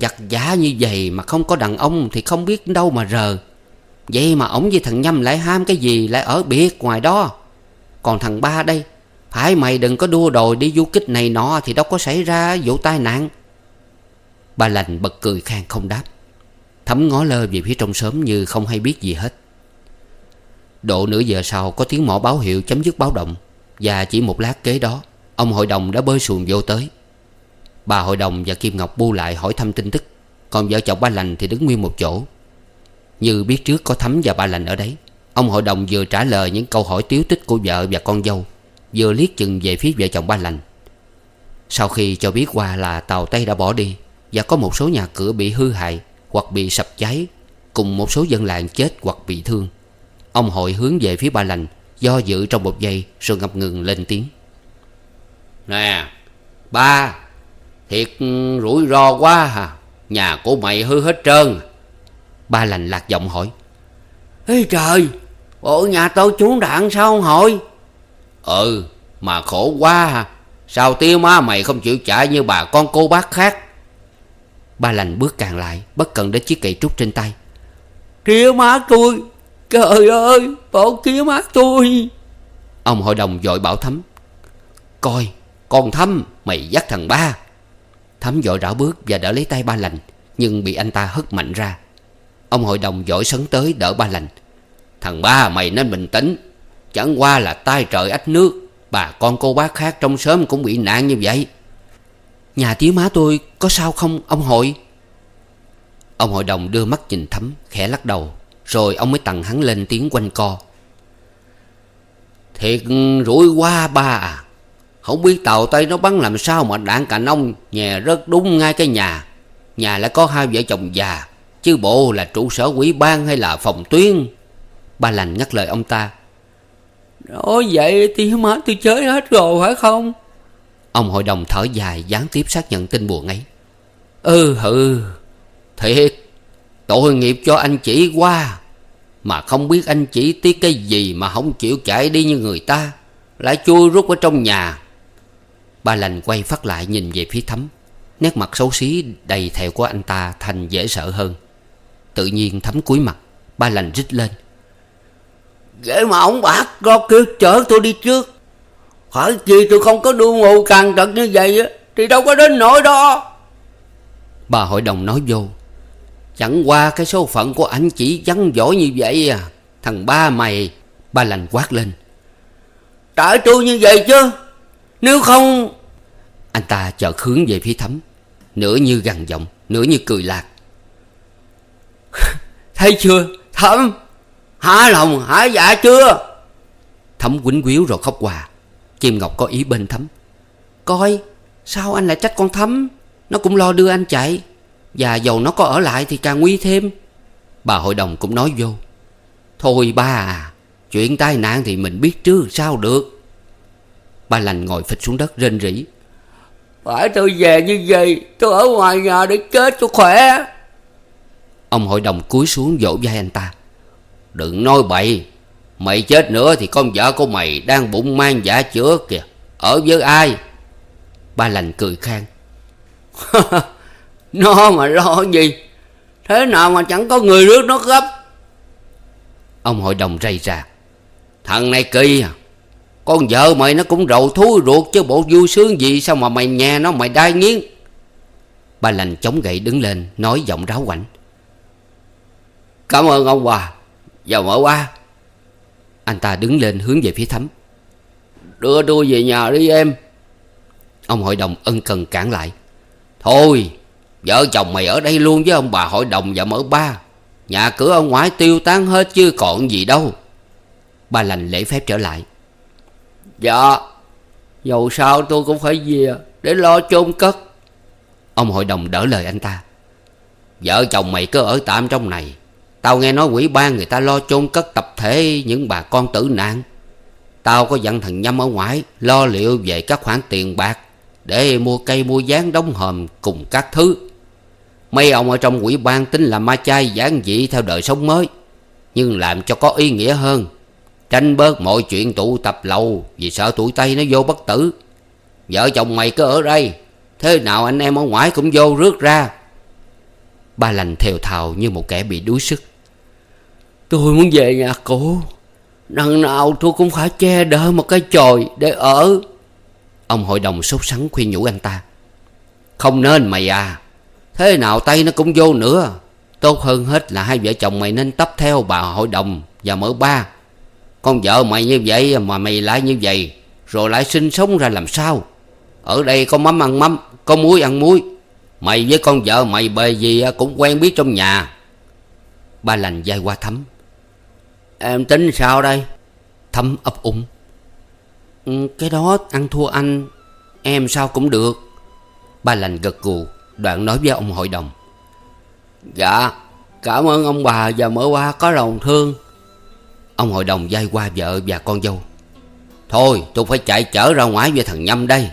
giặt giả như vậy Mà không có đàn ông Thì không biết đâu mà rờ. Vậy mà ổng với thằng Nhâm lại ham cái gì Lại ở biệt ngoài đó. Còn thằng ba đây, Phải mày đừng có đua đòi đi du kích này nọ Thì đâu có xảy ra vụ tai nạn. Ba lành bật cười khang không đáp. Thấm ngó lơ về phía trong sớm như không hay biết gì hết. Độ nửa giờ sau, có tiếng mỏ báo hiệu chấm dứt báo động, Và chỉ một lát kế đó, Ông hội đồng đã bơi xuồng vô tới. Bà hội đồng và Kim Ngọc bu lại hỏi thăm tin tức, Còn vợ chồng ba lành thì đứng nguyên một chỗ. Như biết trước có thấm và ba lành ở đấy, Ông hội đồng vừa trả lời những câu hỏi tiếu tích của vợ và con dâu, Vừa liếc chừng về phía vợ chồng ba lành. Sau khi cho biết qua là tàu Tây đã bỏ đi, Và có một số nhà cửa bị hư hại hoặc bị sập cháy Cùng một số dân làng chết hoặc bị thương. Ông hội hướng về phía ba lành Do dự trong một giây Rồi ngập ngừng lên tiếng. Nè Ba Thiệt rủi ro quá hả Nhà của mày hư hết trơn. Ba lành lạc giọng hỏi. Ê trời Bộ nhà tôi trúng đạn sao không hội Ừ Mà khổ quá hả Sao tiêu má mày không chịu trả như bà con cô bác khác Ba lành bước càng lại Bất cần đến chiếc cây trúc trên tay. Kia má tôi Trời ơi Bộ kia má tôi. Ông hội đồng dội bảo Thấm. Coi con Thấm Mày dắt thằng ba. Thấm dội rảo bước và đỡ lấy tay ba lành Nhưng bị anh ta hất mạnh ra. Ông hội đồng dội sấn tới đỡ ba lành. Thằng ba mày nên bình tĩnh. Chẳng qua là tai trời ách nước Bà con cô bác khác trong xóm cũng bị nạn như vậy Nhà tía má tôi có sao không, ông hội? Ông hội đồng đưa mắt nhìn thấm, Khẽ lắc đầu, Rồi ông mới tặng hắn lên tiếng quanh co. Thiệt rủi quá ba à Không biết tàu Tây nó bắn làm sao mà đạn cả ông Nhà rớt đúng ngay cái nhà. Nhà lại có hai vợ chồng già, Chứ bộ là trụ sở quỹ ban hay là phòng tuyến? Ba lành ngắt lời ông ta. Nói vậy thì má tôi chơi hết rồi, phải không? Ông hội đồng thở dài gián tiếp xác nhận tin buồn ấy. Ừ hừ, Thiệt. Tội nghiệp cho anh chỉ qua Mà không biết anh chỉ tiếc cái gì Mà không chịu chạy đi như người ta. Lại chui rút ở trong nhà. Ba lành quay phát lại nhìn về phía thấm. Nét mặt xấu xí đầy thẹo của anh ta Thành dễ sợ hơn. Tự nhiên thấm cúi mặt Ba lành rít lên. Vậy mà ông bác lo kêu chở tôi đi trước. Phải gì tôi không có đu ngủ càng trật như vậy á, Thì đâu có đến nỗi đó. Bà hội đồng nói vô, Chẳng qua cái số phận của anh chỉ vắng giỏi như vậy à. Thằng ba mày, Ba lành quát lên. Tại tôi như vậy chứ, Nếu không. Anh ta chợt hướng về phía thấm, Nửa như gằn giọng, Nửa như cười lạc. Thấy chưa, Thấm? Hả lòng, hả dạ chưa? Thấm quýnh quýu rồi khóc hòa Kim Ngọc có ý bên Thấm. Coi sao anh lại trách con Thấm? Nó cũng lo đưa anh chạy. Và dầu nó có ở lại thì càng nguy thêm. Bà hội đồng cũng nói vô. Thôi ba à Chuyện tai nạn thì mình biết trước sao được? Ba lành ngồi phịch xuống đất rên rỉ. Phải tôi về như vậy Tôi ở ngoài nhà để chết cho khỏe. Ông hội đồng cúi xuống vỗ vai anh ta. Đừng nói bậy Mày chết nữa thì con vợ của mày Đang bụng mang giả chữa kìa. Ở với ai? Ba lành cười khang. Nó mà lo gì? Thế nào mà chẳng có người rước nó gấp? Ông hội đồng rây ra, Thằng này kỳ à. Con vợ mày nó cũng rầu thúi ruột Chứ bộ vui sướng gì Sao mà mày nhà nó mày đai nghiến? Ba lành chống gậy đứng lên Nói giọng ráo quảnh. Cảm ơn ông bà Giờ mở qua. Anh ta đứng lên hướng về phía thấm. Đưa tôi về nhà đi em. Ông hội đồng ân cần cản lại. Thôi, Vợ chồng mày ở đây luôn với ông bà hội đồng và mở ba. Nhà cửa ông ngoại tiêu tán hết chứ còn gì đâu. Ba lành lễ phép trở lại. Dạ Dầu sao tôi cũng phải về Để lo chôn cất. Ông hội đồng đỡ lời anh ta. Vợ chồng mày cứ ở tạm trong này. Tao nghe nói quỷ ban người ta lo chôn cất tập thể những bà con tử nạn. Tao có dặn thằng Nhâm ở ngoài Lo liệu về các khoản tiền bạc Để mua cây mua dán đóng hòm cùng các thứ. Mấy ông ở trong quỷ ban tính là ma chay giản dị theo đời sống mới, Nhưng làm cho có ý nghĩa hơn. Tránh bớt mọi chuyện tụ tập lâu Vì sợ tụi Tây nó vô bất tử. Vợ chồng mày cứ ở đây, Thế nào anh em ở ngoài cũng vô rước ra. Ba lành thều thào như một kẻ bị đuối sức. Tôi muốn về nhà cũ, Đằng nào tôi cũng phải che đỡ một cái chòi để ở. Ông hội đồng sốt sắng khuyên nhủ anh ta. Không nên mày à. Thế nào tay nó cũng vô nữa. Tốt hơn hết là hai vợ chồng mày nên tấp theo bà hội đồng và mở ba. Con vợ mày như vậy mà mày lại như vậy Rồi lại sinh sống ra làm sao? Ở đây có mắm ăn mắm Có muối ăn muối. Mày với con vợ mày bề gì cũng quen biết trong nhà. Ba lành dai qua thấm. Em tính sao đây? Thấm ấp úng. Ừ, cái đó ăn thua anh, Em sao cũng được. Ba lành gật gù, Đoạn nói với ông hội đồng. Dạ Cảm ơn ông bà và mở qua có lòng thương. Ông hội đồng dai qua vợ và con dâu. Thôi, tôi phải chạy chở ra ngoài với thằng Nhâm đây.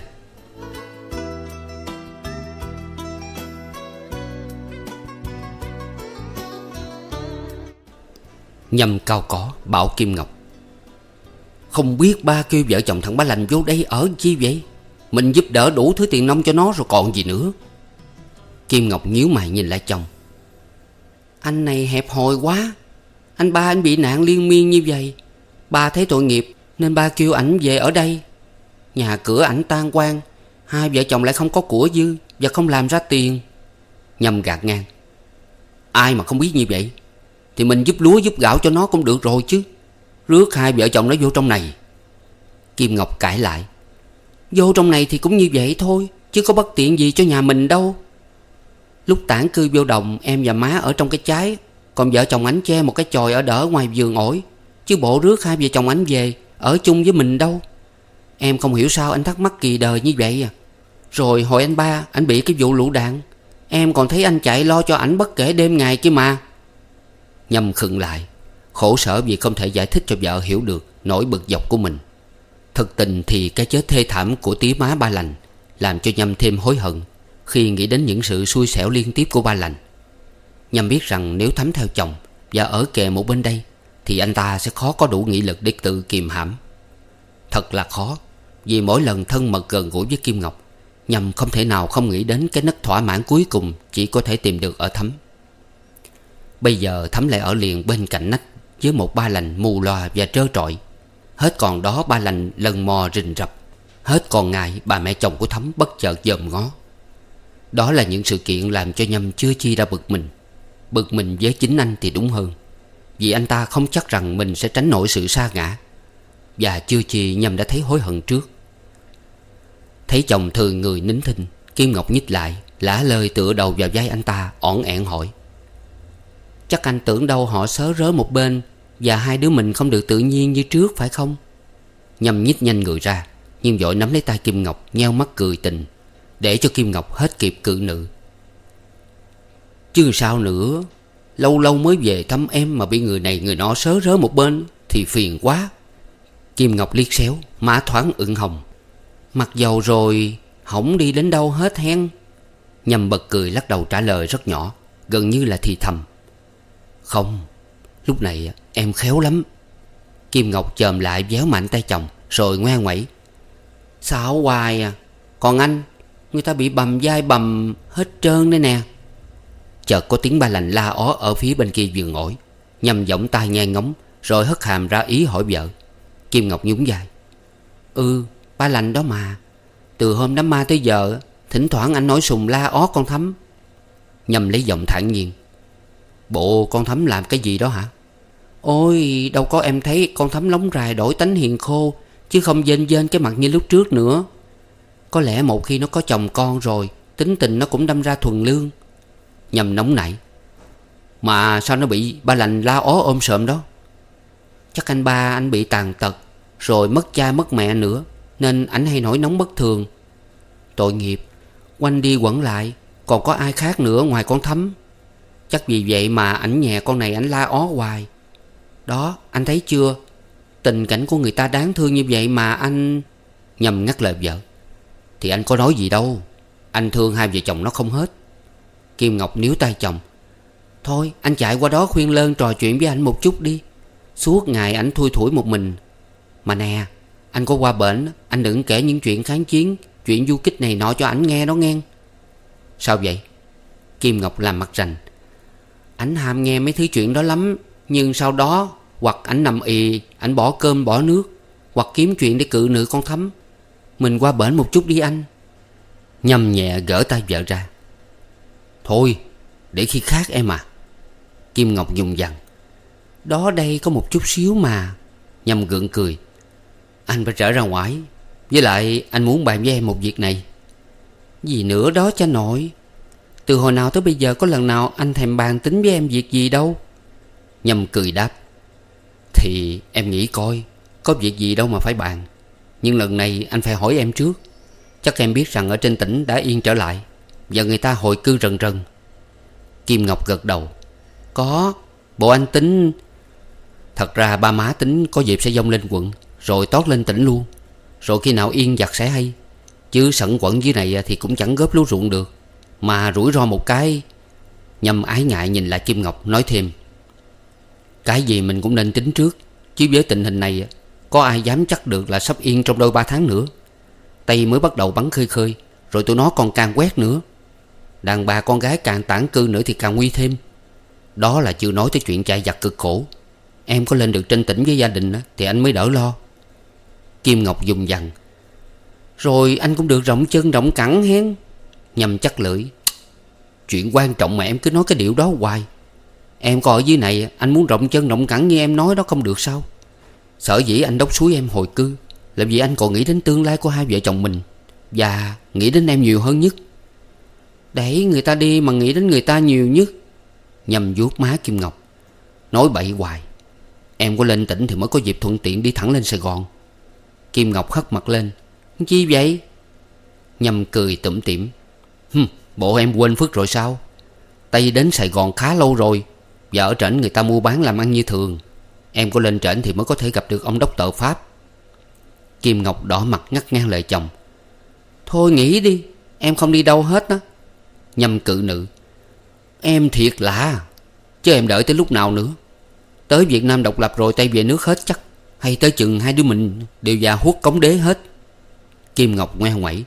Nhâm cao có bảo Kim Ngọc. Không biết ba kêu vợ chồng thằng Ba Lành vô đây ở chi vậy? Mình giúp đỡ đủ thứ tiền nông cho nó rồi còn gì nữa. Kim Ngọc nhíu mày nhìn lại chồng. Anh này hẹp hòi quá. Anh ba anh bị nạn liên miên như vậy. Ba thấy tội nghiệp, Nên ba kêu ảnh về ở đây. Nhà cửa ảnh tan quan, Hai vợ chồng lại không có của dư Và không làm ra tiền. Nhâm gạt ngang. Ai mà không biết như vậy? Thì mình giúp lúa, giúp gạo cho nó cũng được rồi chứ. Rước hai vợ chồng nó vô trong này. Kim Ngọc cãi lại. Vô trong này thì cũng như vậy thôi, Chứ có bất tiện gì cho nhà mình đâu. Lúc tản cư vô đồng, Em và má ở trong cái trái Còn vợ chồng ánh che một cái chòi ở đỡ ngoài vườn ổi, Chứ bộ rước hai vợ chồng ánh về, Ở chung với mình đâu. Em không hiểu sao anh thắc mắc kỳ đời như vậy à. Rồi hồi anh ba, Anh bị cái vụ lũ đạn. Em còn thấy anh chạy lo cho ảnh bất kể đêm ngày kia mà. Nhâm khựng lại, Khổ sở vì không thể giải thích cho vợ hiểu được Nỗi bực dọc của mình. Thực tình thì cái chết thê thảm của tía má ba lành Làm cho Nhâm thêm hối hận Khi nghĩ đến những sự xui xẻo liên tiếp của ba lành. Nhâm biết rằng nếu thấm theo chồng Và ở kề một bên đây, Thì anh ta sẽ khó có đủ nghị lực để tự kiềm hãm. Thật là khó, Vì mỗi lần thân mật gần gũi với Kim Ngọc, Nhâm không thể nào không nghĩ đến cái nấc thỏa mãn cuối cùng Chỉ có thể tìm được ở Thấm. Bây giờ thắm lại ở liền bên cạnh nách Với một ba lành mù loà và trơ trọi. Hết còn đó ba lành lần mò rình rập. Hết còn ngại bà mẹ chồng của thắm bất chợt dòm ngó. Đó là những sự kiện làm cho Nhâm chưa chi ra bực mình. Bực mình với chính anh thì đúng hơn. Vì anh ta không chắc rằng mình sẽ tránh nổi sự xa ngã. Và chưa chi Nhâm đã thấy hối hận trước. Thấy chồng thường người nín thinh, Kim Ngọc nhích lại Lã lời tựa đầu vào vai anh ta, ỏn ẹn hỏi. Chắc anh tưởng đâu họ sớ rớ một bên Và hai đứa mình không được tự nhiên như trước, phải không? Nhâm nhích nhanh người ra, Nhưng vội nắm lấy tay Kim Ngọc, Nheo mắt cười tình, Để cho Kim Ngọc hết kịp cự nữ. Chứ sao nữa? Lâu lâu mới về thăm em Mà bị người này, người nọ sớ rớ một bên Thì phiền quá. Kim Ngọc liếc xéo, Má thoáng ửng hồng. Mặc dầu rồi Hổng đi đến đâu hết hen? Nhâm bật cười, lắc đầu trả lời rất nhỏ, Gần như là thì thầm. Không, Lúc này em khéo lắm. Kim Ngọc chồm lại véo mạnh tay chồng, Rồi ngoe ngoẩy. Sao hoài à? Còn anh, Người ta bị bầm dai bầm hết trơn đây nè. Chợt có tiếng ba lành la ó Ở phía bên kia giường ổi nhầm giọng tai nghe ngóng, Rồi hất hàm ra ý hỏi vợ. Kim Ngọc nhún vai. Ừ ba lành đó mà. Từ hôm đám ma tới giờ, Thỉnh thoảng anh nói sùng la ó con thấm nhầm lấy giọng thản nhiên. Bộ con thấm làm cái gì đó hả? Ôi, đâu có em thấy con thấm lóng rài đổi tánh hiền khô, Chứ không dên dên cái mặt như lúc trước nữa. Có lẽ một khi nó có chồng con rồi, Tính tình nó cũng đâm ra thuần lương. Nhầm nóng nảy. Mà sao nó bị ba lành la ó ôm sợm đó? Chắc anh ba anh bị tàn tật, Rồi mất cha mất mẹ nữa, Nên ảnh hay nổi nóng bất thường. Tội nghiệp Quanh đi quẩn lại, Còn có ai khác nữa ngoài con thấm? Chắc vì vậy mà ảnh nhẹ con này ảnh la ó hoài. Đó, anh thấy chưa? Tình cảnh của người ta đáng thương như vậy mà anh Nhầm ngắt lời vợ. Thì anh có nói gì đâu. Anh thương hai vợ chồng nó không hết. Kim Ngọc níu tay chồng. Thôi, anh chạy qua đó khuyên lơn trò chuyện với anh một chút đi. Suốt ngày anh thui thủi một mình. Mà nè, Anh có qua bệnh Anh đừng kể những chuyện kháng chiến, Chuyện du kích này nọ cho ảnh nghe đó nghe. Sao vậy? Kim Ngọc làm mặt rành. Ảnh ham nghe mấy thứ chuyện đó lắm, Nhưng sau đó, Hoặc ảnh nằm ì, Ảnh bỏ cơm, bỏ nước, Hoặc kiếm chuyện để cự nữ con thấm Mình qua bển một chút đi anh. Nhâm nhẹ gỡ tay vợ ra. Thôi, Để khi khác em à. Kim Ngọc dùng dằn. Đó đây có một chút xíu mà. Nhâm gượng cười. Anh phải trở ra ngoài. Với lại, anh muốn bàn với em một việc này. Gì nữa đó cha nội. Từ hồi nào tới bây giờ có lần nào anh thèm bàn tính với em việc gì đâu? Nhâm cười đáp, Thì em nghĩ coi, Có việc gì đâu mà phải bàn. Nhưng lần này anh phải hỏi em trước. Chắc em biết rằng ở trên tỉnh đã yên trở lại, Và người ta hồi cư rần rần. Kim Ngọc gật đầu, Có, Bộ anh tính Thật ra ba má tính có dịp sẽ dông lên quận, Rồi tót lên tỉnh luôn. Rồi khi nào yên giặt sẽ hay, Chứ sẵn quận dưới này thì cũng chẳng góp lúa ruộng được. Mà rủi ro một cái, Nhâm ái ngại nhìn lại Kim Ngọc nói thêm. Cái gì mình cũng nên tính trước, Chứ với tình hình này, Có ai dám chắc được là sắp yên trong đôi ba tháng nữa. Tây mới bắt đầu bắn khơi khơi, Rồi tụi nó còn càng quét nữa. Đàn bà con gái càng tản cư nữa thì càng nguy thêm. Đó là chưa nói tới chuyện chạy giặc cực khổ. Em có lên được trên tỉnh với gia đình Thì anh mới đỡ lo. Kim Ngọc dùng dằn. Rồi anh cũng được rộng chân, rộng cẳng hen Nhâm chắc lưỡi. Chuyện quan trọng mà em cứ nói cái điệu đó hoài. Em có ở dưới này, Anh muốn rộng chân rộng cẳng như em nói đó không được sao? Sở dĩ anh đốc suối em hồi cư Là vì anh còn nghĩ đến tương lai của hai vợ chồng mình Và nghĩ đến em nhiều hơn nhất. Để người ta đi mà nghĩ đến người ta nhiều nhất. Nhâm vuốt má Kim Ngọc. Nói bậy hoài. Em có lên tỉnh thì mới có dịp thuận tiện đi thẳng lên Sài Gòn. Kim Ngọc hất mặt lên. Chi vậy? Nhâm cười tủm tỉm. Hừm, Bộ em quên phước rồi sao? Tây đến Sài Gòn khá lâu rồi Và ở trển người ta mua bán làm ăn như thường. Em có lên trển thì mới có thể gặp được ông đốc tợ Pháp. Kim Ngọc đỏ mặt ngắt ngang lời chồng. Thôi nghỉ đi Em không đi đâu hết đó Nhâm cự nữ. Em thiệt lạ Chứ em đợi tới lúc nào nữa. Tới Việt Nam độc lập rồi tay về nước hết chắc. Hay tới chừng hai đứa mình Đều già hút cống đế hết. Kim Ngọc ngoe ngoẩy.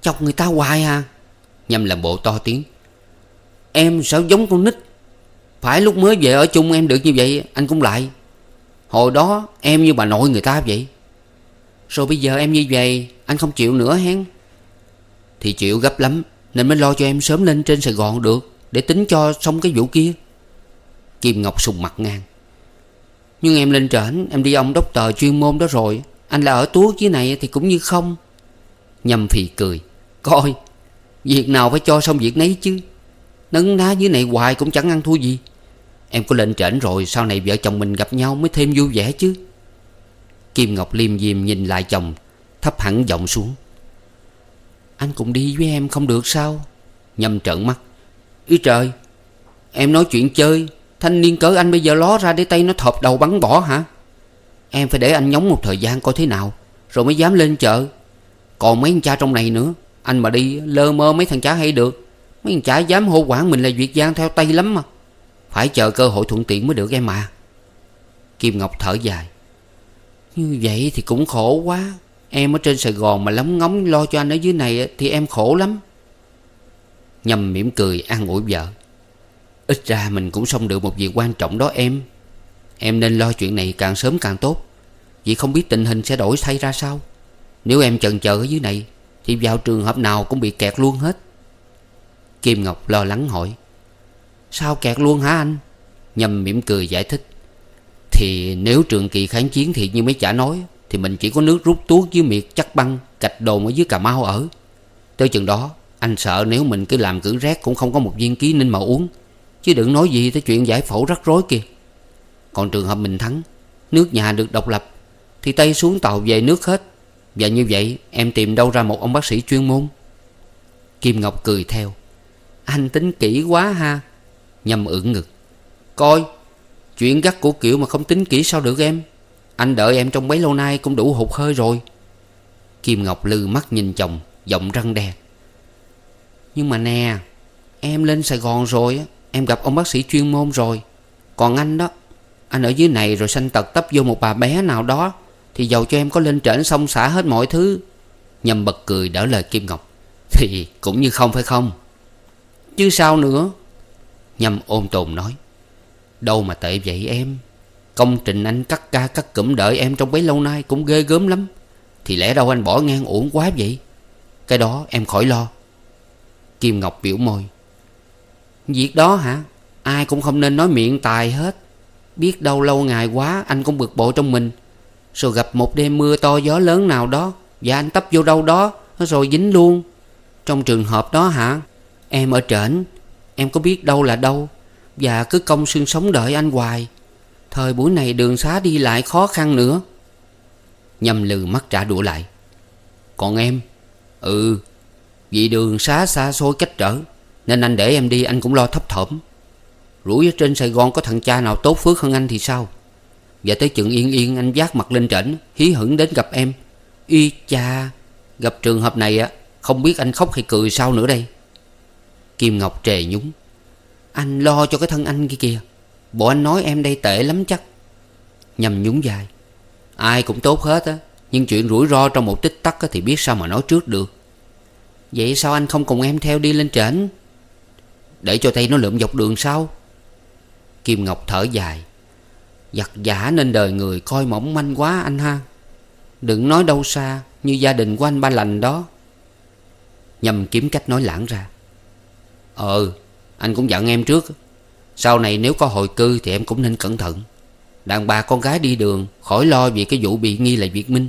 Chọc người ta hoài à. Nhâm làm bộ to tiếng. Em sao giống con nít? Phải lúc mới về ở chung em được như vậy, Anh cũng lại. Hồi đó em như bà nội người ta vậy. Rồi bây giờ em như vậy, Anh không chịu nữa hen Thì chịu gấp lắm, Nên mới lo cho em sớm lên trên Sài Gòn được, Để tính cho xong cái vụ kia. Kim Ngọc sùng mặt ngang. Nhưng em lên trển, Em đi ông đốc tờ chuyên môn đó rồi, Anh là ở tuốt dưới này thì cũng như không. Nhâm phì cười. Coi Việc nào phải cho xong việc nấy chứ? Nấn ná dưới này hoài cũng chẳng ăn thua gì. Em có lên trển rồi, Sau này vợ chồng mình gặp nhau mới thêm vui vẻ chứ. Kim Ngọc liêm diêm nhìn lại chồng, Thấp hẳn giọng xuống. Anh cũng đi với em không được sao? Nhâm trợn mắt. Ý trời, Em nói chuyện chơi, Thanh niên cỡ anh bây giờ ló ra để tay nó thọp đầu bắn bỏ hả? Em phải để anh nhóng một thời gian coi thế nào, Rồi mới dám lên chợ. Còn mấy anh cha trong này nữa anh mà đi, lơ mơ mấy thằng chả hay được. Mấy thằng chả dám hô quản mình là Duyệt Giang theo tay lắm mà. Phải chờ cơ hội thuận tiện mới được em mà Kim Ngọc thở dài. Như vậy thì cũng khổ quá. Em ở trên Sài Gòn mà lóng ngóng lo cho anh ở dưới này Thì em khổ lắm. Nhâm mỉm cười, an ủi vợ. Ít ra mình cũng xong được một việc quan trọng đó em. Em nên lo chuyện này càng sớm càng tốt. Vì không biết tình hình sẽ đổi thay ra sao. Nếu em chần chờ ở dưới này thì vào trường hợp nào cũng bị kẹt luôn hết. Kim Ngọc lo lắng hỏi, Sao kẹt luôn hả anh? Nhâm mỉm cười giải thích, Thì nếu trường kỳ kháng chiến thì như mấy chả nói, Thì mình chỉ có nước rút tuốt dưới miệt chắc băng, Cạch đồn ở dưới Cà Mau ở. Tới chừng đó, Anh sợ nếu mình cứ làm cử rác Cũng không có một viên ký nên mà uống, Chứ đừng nói gì tới chuyện giải phẫu rắc rối kìa. Còn trường hợp mình thắng, Nước nhà được độc lập, Thì Tây xuống tàu về nước hết. Và như vậy, em tìm đâu ra một ông bác sĩ chuyên môn? Kim Ngọc cười theo. Anh tính kỹ quá ha. Nhâm ưỡn ngực. Coi, Chuyện gắt của kiểu mà không tính kỹ sao được em? Anh đợi em trong mấy lâu nay cũng đủ hụt hơi rồi. Kim Ngọc lư mắt nhìn chồng, Giọng răng đe. Nhưng mà nè, Em lên Sài Gòn rồi Em gặp ông bác sĩ chuyên môn rồi. Còn anh đó, Anh ở dưới này rồi sanh tật tấp vô một bà bé nào đó. Thì dầu cho em có lên trển xong xả hết mọi thứ. Nhâm bật cười đỡ lời Kim Ngọc. Thì cũng như không phải không? Chứ sao nữa? Nhâm ôm tồn nói. Đâu mà tệ vậy em? Công trình anh cắt ca cắt cụm đợi em trong bấy lâu nay Cũng ghê gớm lắm. Thì lẽ đâu anh bỏ ngang uổng quá vậy? Cái đó em khỏi lo. Kim Ngọc biểu môi. Việc đó hả? Ai cũng không nên nói miệng tài hết. Biết đâu lâu ngày quá Anh cũng bực bội trong mình. Rồi gặp một đêm mưa to gió lớn nào đó. Và anh tấp vô đâu đó Rồi dính luôn. Trong trường hợp đó hả? Em ở trển. Em có biết đâu là đâu. Và cứ công xương sống đợi anh hoài. Thời buổi này đường xá đi lại khó khăn nữa. Nhâm lừ mắt trả đũa lại. Còn em? Ừ. Vì đường xá xa xôi cách trở, Nên anh để em đi, anh cũng lo thấp thỏm. Rủi ở trên Sài Gòn có thằng cha nào tốt phước hơn anh thì sao? Và tới chừng yên yên, anh giác mặt lên trển, Hí hửng đến gặp em. Y cha, Gặp trường hợp này á, Không biết anh khóc hay cười sao nữa đây. Kim Ngọc trề nhúng. Anh lo cho cái thân anh kia kìa. Bộ anh nói em đây tệ lắm chắc. Nhầm nhún dài. Ai cũng tốt hết á, Nhưng chuyện rủi ro trong một tích tắc thì biết sao mà nói trước được. Vậy sao anh không cùng em theo đi lên trển? Để cho tay nó lượm dọc đường sao? Kim Ngọc thở dài. Giặc giả nên đời người coi mỏng manh quá anh ha. Đừng nói đâu xa, Như gia đình của anh ba lành đó. Nhâm kiếm cách nói lãng ra. Ờ Anh cũng dặn em trước. Sau này nếu có hồi cư thì em cũng nên cẩn thận. Đàn bà con gái đi đường, Khỏi lo vì cái vụ bị nghi là Việt Minh,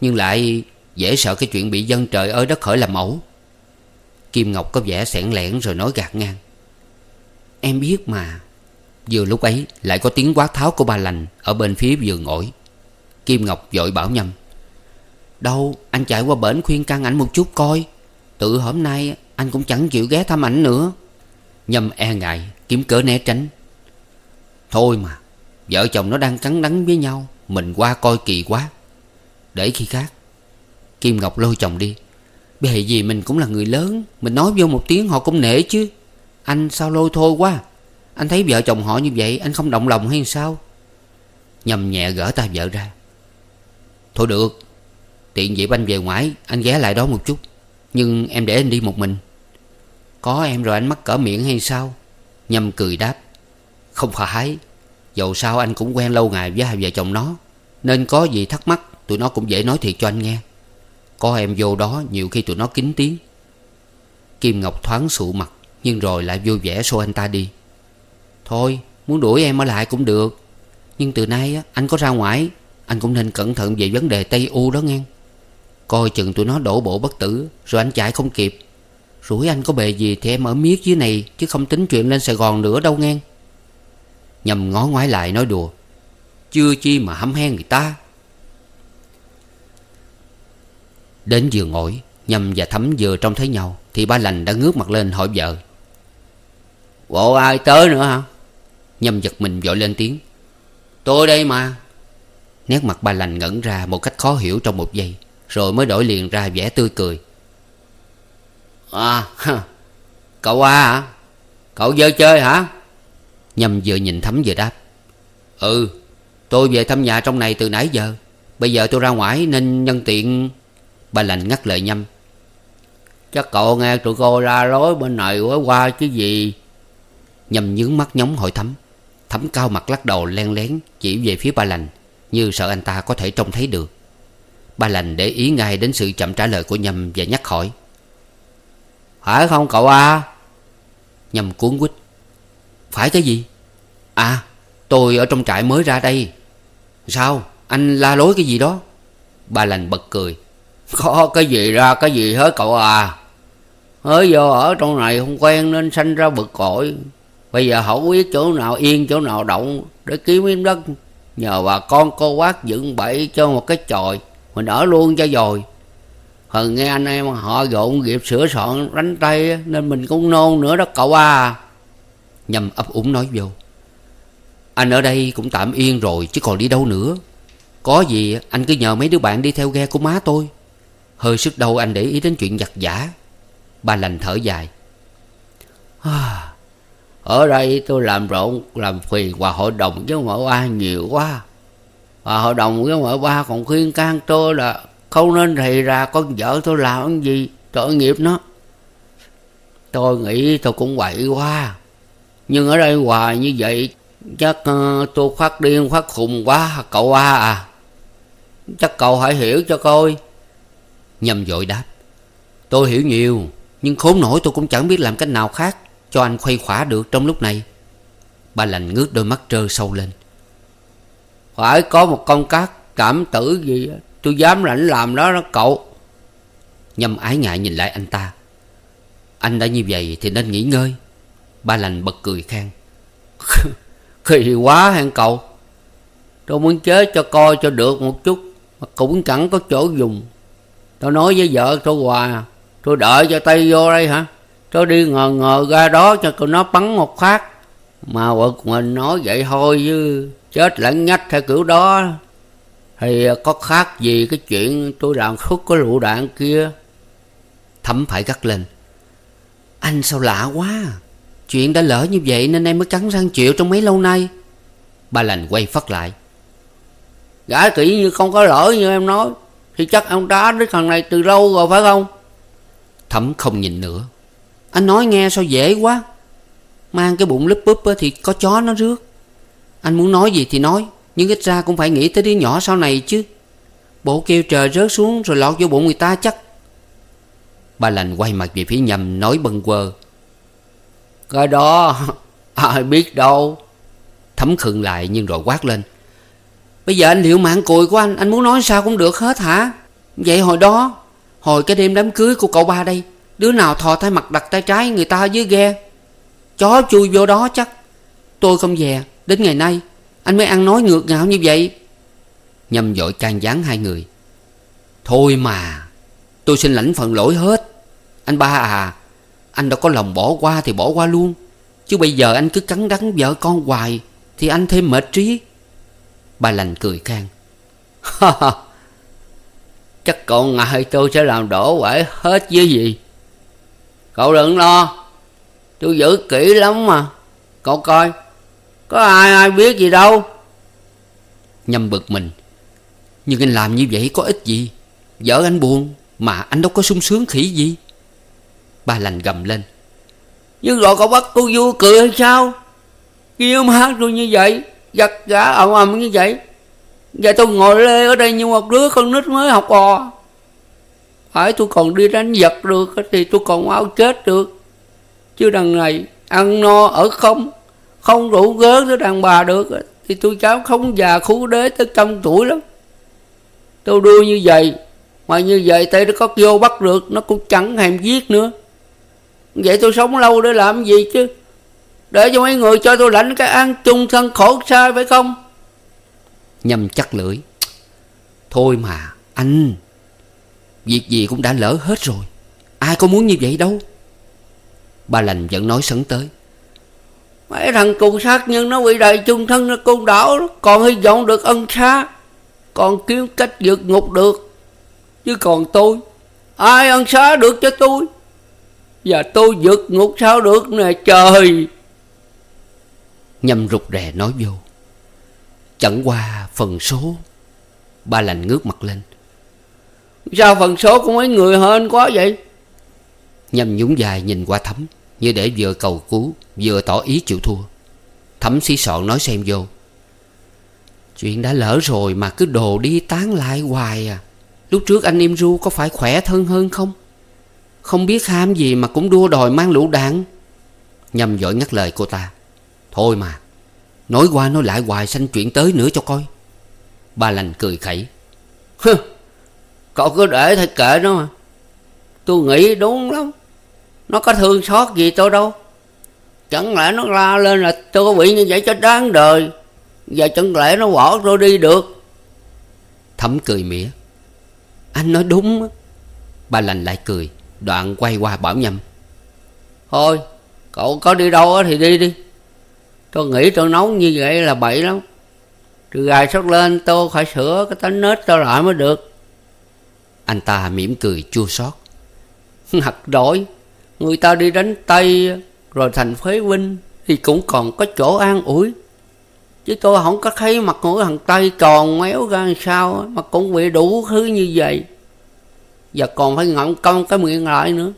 Nhưng lại dễ sợ cái chuyện bị dân trời ơi đất khởi làm mẫu Kim Ngọc có vẻ sẻn lẻn rồi nói gạt ngang. Em biết mà. Vừa lúc ấy, lại có tiếng quát tháo của bà lành Ở bên phía vườn ổi Kim Ngọc vội bảo nhầm, Đâu, anh chạy qua bển khuyên căn ảnh một chút coi. Tự hôm nay anh cũng chẳng chịu ghé thăm ảnh nữa. Nhâm e ngại, kiếm cớ né tránh. Thôi mà, Vợ chồng nó đang cắn đắng với nhau, Mình qua coi kỳ quá. Để khi khác, Kim Ngọc lôi chồng đi. Bề gì mình cũng là người lớn, Mình nói vô một tiếng họ cũng nể chứ. Anh sao lôi thôi quá. Anh thấy vợ chồng họ như vậy, Anh không động lòng hay sao? Nhầm nhẹ gỡ tay vợ ra. Thôi được, Tiện dịp anh về ngoài Anh ghé lại đó một chút. Nhưng em để anh đi một mình. Có em rồi anh mắc cỡ miệng hay sao? Nhâm cười đáp. Không phải, Dầu sao anh cũng quen lâu ngày với hai vợ chồng nó. Nên có gì thắc mắc, Tụi nó cũng dễ nói thiệt cho anh nghe. Có em vô đó, nhiều khi tụi nó kín tiếng. Kim Ngọc thoáng sụ mặt, Nhưng rồi lại vui vẻ xô anh ta đi. Thôi, muốn đuổi em ở lại cũng được. Nhưng từ nay anh có ra ngoài, Anh cũng nên cẩn thận về vấn đề Tây U đó nghe. Coi chừng tụi nó đổ bộ bất tử, Rồi anh chạy không kịp. Rủi anh có bề gì thì em ở miết dưới này, Chứ không tính chuyện lên Sài Gòn nữa đâu nghe. Nhầm ngó ngoái lại nói đùa. Chưa chi mà hăm he người ta. Đến giường ngồi, nhầm và Thấm vừa trông thấy nhau, Thì ba lành đã ngước mặt lên hỏi vợ. Bộ ai tới nữa hả? Nhâm giật mình vội lên tiếng. Tôi đây mà. Nét mặt bà lành ngẩn ra một cách khó hiểu trong một giây, Rồi mới đổi liền ra vẻ tươi cười. À Cậu A hả Cậu dơ chơi hả? Nhâm vừa nhìn Thấm vừa đáp. Ừ Tôi về thăm nhà trong này từ nãy giờ, Bây giờ tôi ra ngoài nên nhân tiện. Bà lành ngắt lời Nhâm. Chắc cậu nghe tụi cô ra lối bên này quá qua chứ gì? Nhâm nhướng mắt nhóng hỏi Thấm. Thấm cao mặt lắc đầu len lén Chỉ về phía ba lành, Như sợ anh ta có thể trông thấy được. Ba lành để ý ngay đến sự chậm trả lời của Nhâm Và nhắc hỏi. Phải không cậu à?" Nhâm cuốn quýt. Phải cái gì? À tôi ở trong trại mới ra đây. Sao? Anh la lối cái gì đó? Ba lành bật cười. Có cái gì ra cái gì hết cậu à Hỡi do ở trong này không quen nên sanh ra bực cội. Bây giờ không biết chỗ nào yên, chỗ nào động Để kiếm miếng đất, Nhờ bà con cô quát dựng bẫy cho một cái chòi, Mình ở luôn cho rồi hờn nghe anh em họ dọn nghiệp sửa soạn đánh tay Nên mình cũng nôn nữa đó cậu à. Nhầm ấp úng nói vô, Anh ở đây cũng tạm yên rồi, chứ còn đi đâu nữa. Có gì anh cứ nhờ mấy đứa bạn đi theo ghe của má tôi. Hơi sức đâu anh để ý đến chuyện giặt giả Ba lành thở dài. À, ở đây tôi làm rộn Làm phiền hòa hội đồng với ngoại ba nhiều quá. Hòa hội đồng với ngoại ba còn khuyên can tôi là Không nên thầy ra con vợ tôi làm cái gì Tội nghiệp nó. Tôi nghĩ tôi cũng quậy quá. Nhưng ở đây hoài như vậy Chắc uh, tôi phát điên phát khùng quá Cậu ba à. Chắc cậu hãy hiểu cho coi. Nhâm vội đáp. Tôi hiểu nhiều Nhưng khốn nổi tôi cũng chẳng biết làm cách nào khác. Cho anh khuây khỏa được trong lúc này. Ba lành ngước đôi mắt trơ sâu lên. Phải có một con cát cảm tử gì Tôi dám lãnh làm đó đó, cậu. Nhâm ái ngại nhìn lại anh ta. Anh đã như vậy thì nên nghỉ ngơi. Ba lành bật cười khen. Kỳ quá hẹn cậu. Tôi muốn chết cho coi cho được một chút, Mà cũng chẳng có chỗ dùng. Tao nói với vợ tôi hoài à, Tôi đợi cho tay vô đây hả? Tôi đi ngờ ngờ ra đó cho tụi nó bắn một phát. Mà bực mình nói vậy thôi chứ, Chết lẫn nhách theo kiểu đó. Thì có khác gì cái chuyện tôi làm khúc cái lựu đạn kia? Thẩm phải gắt lên. Anh sao lạ quá à? Chuyện đã lỡ như vậy nên em mới cắn răng chịu trong mấy lâu nay. Ba lành quay phát lại. Gã kỹ như không có lỡ như em nói, Thì chắc ông đã đứa thằng này từ lâu rồi phải không? Thẩm không nhìn nữa. Anh nói nghe sao dễ quá. Mang cái bụng lúp búp thì có chó nó rước. Anh muốn nói gì thì nói, Nhưng ít ra cũng phải nghĩ tới đứa nhỏ sau này chứ. Bộ kêu trời rớt xuống Rồi lọt vô bụng người ta chắc. Ba lành quay mặt về phía nhầm, Nói bâng quơ Cái đó, ai biết đâu. Thấm khựng lại nhưng rồi quát lên. Bây giờ anh liệu mạng cùi của anh Anh muốn nói sao cũng được hết hả? Vậy hồi đó, Hồi cái đêm đám cưới của cậu ba đây Đứa nào thò tay mặt đặt tay trái người ta dưới ghe. Chó chui vô đó chắc. Tôi không về Đến ngày nay, Anh mới ăn nói ngược ngạo như vậy. Nhâm dội can gián hai người. Thôi mà, Tôi xin lãnh phần lỗi hết. Anh ba à Anh đã có lòng bỏ qua thì bỏ qua luôn. Chứ bây giờ anh cứ cắn đắng vợ con hoài Thì anh thêm mệt trí. Ba lành cười khang Chắc còn ngại tôi sẽ làm đổ quải hết với gì. Cậu đừng lo. Tôi giữ kỹ lắm mà. Cậu coi, Có ai ai biết gì đâu. Nhâm bực mình. Nhưng anh làm như vậy có ích gì? Vợ anh buồn Mà anh đâu có sung sướng khỉ gì? Ba lành gầm lên. Nhưng rồi cậu bắt cô vui cười hay sao? Kêu hát tôi như vậy, Giặt gã ầm ầm như vậy. Vậy tôi ngồi lê ở đây như một đứa con nít mới học bò. Phải, tôi còn đi đánh giật được, Thì tôi còn mau chết được. Chứ đằng này Ăn no ở không Không đủ gớt tới đàn bà được, Thì tôi cháu không già khú đế tới trăm tuổi lắm. Tôi đưa như vậy, Mà như vậy tay nó có vô bắt được, Nó cũng chẳng hèm giết nữa. Vậy tôi sống lâu để làm gì chứ? Để cho mấy người cho tôi lãnh cái ăn chung thân khổ sai phải không? Nhâm chắc lưỡi. Thôi mà, anh. Việc gì cũng đã lỡ hết rồi. Ai có muốn như vậy đâu. Ba lành vẫn nói sấn tới. Mấy thằng cùng sát nhân nó bị đầy chung thân ra côn đảo Còn hy vọng được ân xá. Còn kiếm cách vượt ngục được. Chứ còn tôi, Ai ân xá được cho tôi? Và tôi vượt ngục sao được nè, trời. Nhâm rụt rè nói vô. Chẳng qua phần số, Ba lành ngước mặt lên. Sao phần số của mấy người hơn quá vậy? Nhâm nhún dài nhìn qua thấm, Như để vừa cầu cứu, Vừa tỏ ý chịu thua. Thấm xí sọn nói xem vô. Chuyện đã lỡ rồi mà cứ đồ đi tán lại hoài à. Lúc trước anh em ru có phải khỏe thân hơn không? Không biết ham gì mà cũng đua đòi mang lũ đạn. Nhâm giỏi ngắt lời cô ta. Thôi mà, Nói qua nói lại hoài sanh chuyện tới nữa cho coi. Ba lành cười khẩy. Cậu cứ để thôi, kệ nó mà. Tôi nghĩ đúng lắm. Nó có thương xót gì tôi đâu. Chẳng lẽ nó la lên là tôi có bị như vậy cho đáng đời? Và chẳng lẽ nó bỏ tôi đi được? Thấm cười mỉa. Anh nói đúng bà lành lại cười, Đoạn quay qua bảo nhâm Thôi, cậu có đi đâu thì đi đi. Tôi nghĩ tôi nấu như vậy là bậy lắm. Từ gài sót lên tôi phải sửa cái tánh nết tôi lại mới được. Anh ta mỉm cười chua xót. Hạt đổi Người ta đi đánh Tây Rồi thành phế huynh, Thì cũng còn có chỗ an ủi. Chứ tôi không có thấy mặt mũi thằng Tây tròn méo ra sao, Mà cũng bị đủ thứ như vậy. Và còn phải ngậm công cái miệng lại nữa.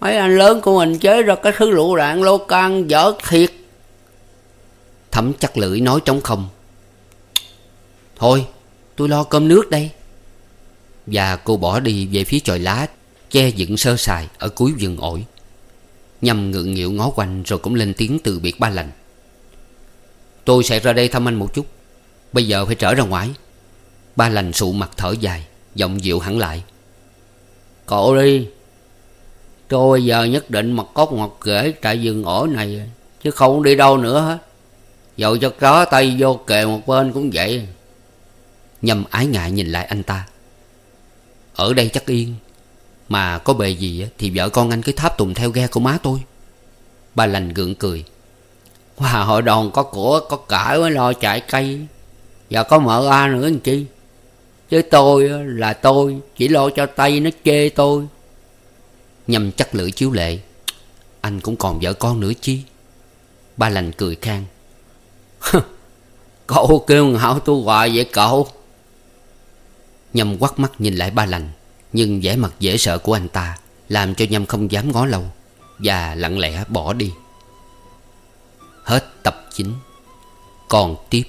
Mấy anh lớn của mình chế ra cái thứ lựu đạn lô can dở thiệt. Thẩm chắc lưỡi nói trống không. Thôi, tôi lo cơm nước đây. Và cô bỏ đi về phía chòi lá, Che dựng sơ sài ở cuối vườn ổi. Nhâm ngượng nghịu ngó quanh Rồi cũng lên tiếng từ biệt ba lành Tôi sẽ ra đây thăm anh một chút. Bây giờ phải trở ra ngoài. Ba lành sụ mặt thở dài, Giọng dịu hẳn lại. Cậu đi. Tôi giờ nhất định mặc cốt ngọt ghế Tại vườn ổi này, Chứ không đi đâu nữa hết. Dầu cho có tay vô kề một bên cũng vậy. Nhâm ái ngại nhìn lại anh ta. Ở đây chắc yên. Mà có bề gì Thì vợ con anh cứ tháp tùng theo ghe của má tôi. Ba lành gượng cười. Hòa hội đòn có của, có cải mới lo chạy cây. Và có mợ A nữa anh chi? Chứ tôi là tôi Chỉ lo cho tay nó chê tôi. Nhằm chắc lưỡi chiếu lệ. Anh cũng còn vợ con nữa chi? Ba lành cười khang. Cậu kêu ngạo tôi hoài vậy cậu? Nhâm quắt mắt nhìn lại ba lành, Nhưng vẻ mặt dễ sợ của anh ta Làm cho Nhâm không dám ngó lâu Và lặng lẽ bỏ đi. Hết tập 9 Còn tiếp.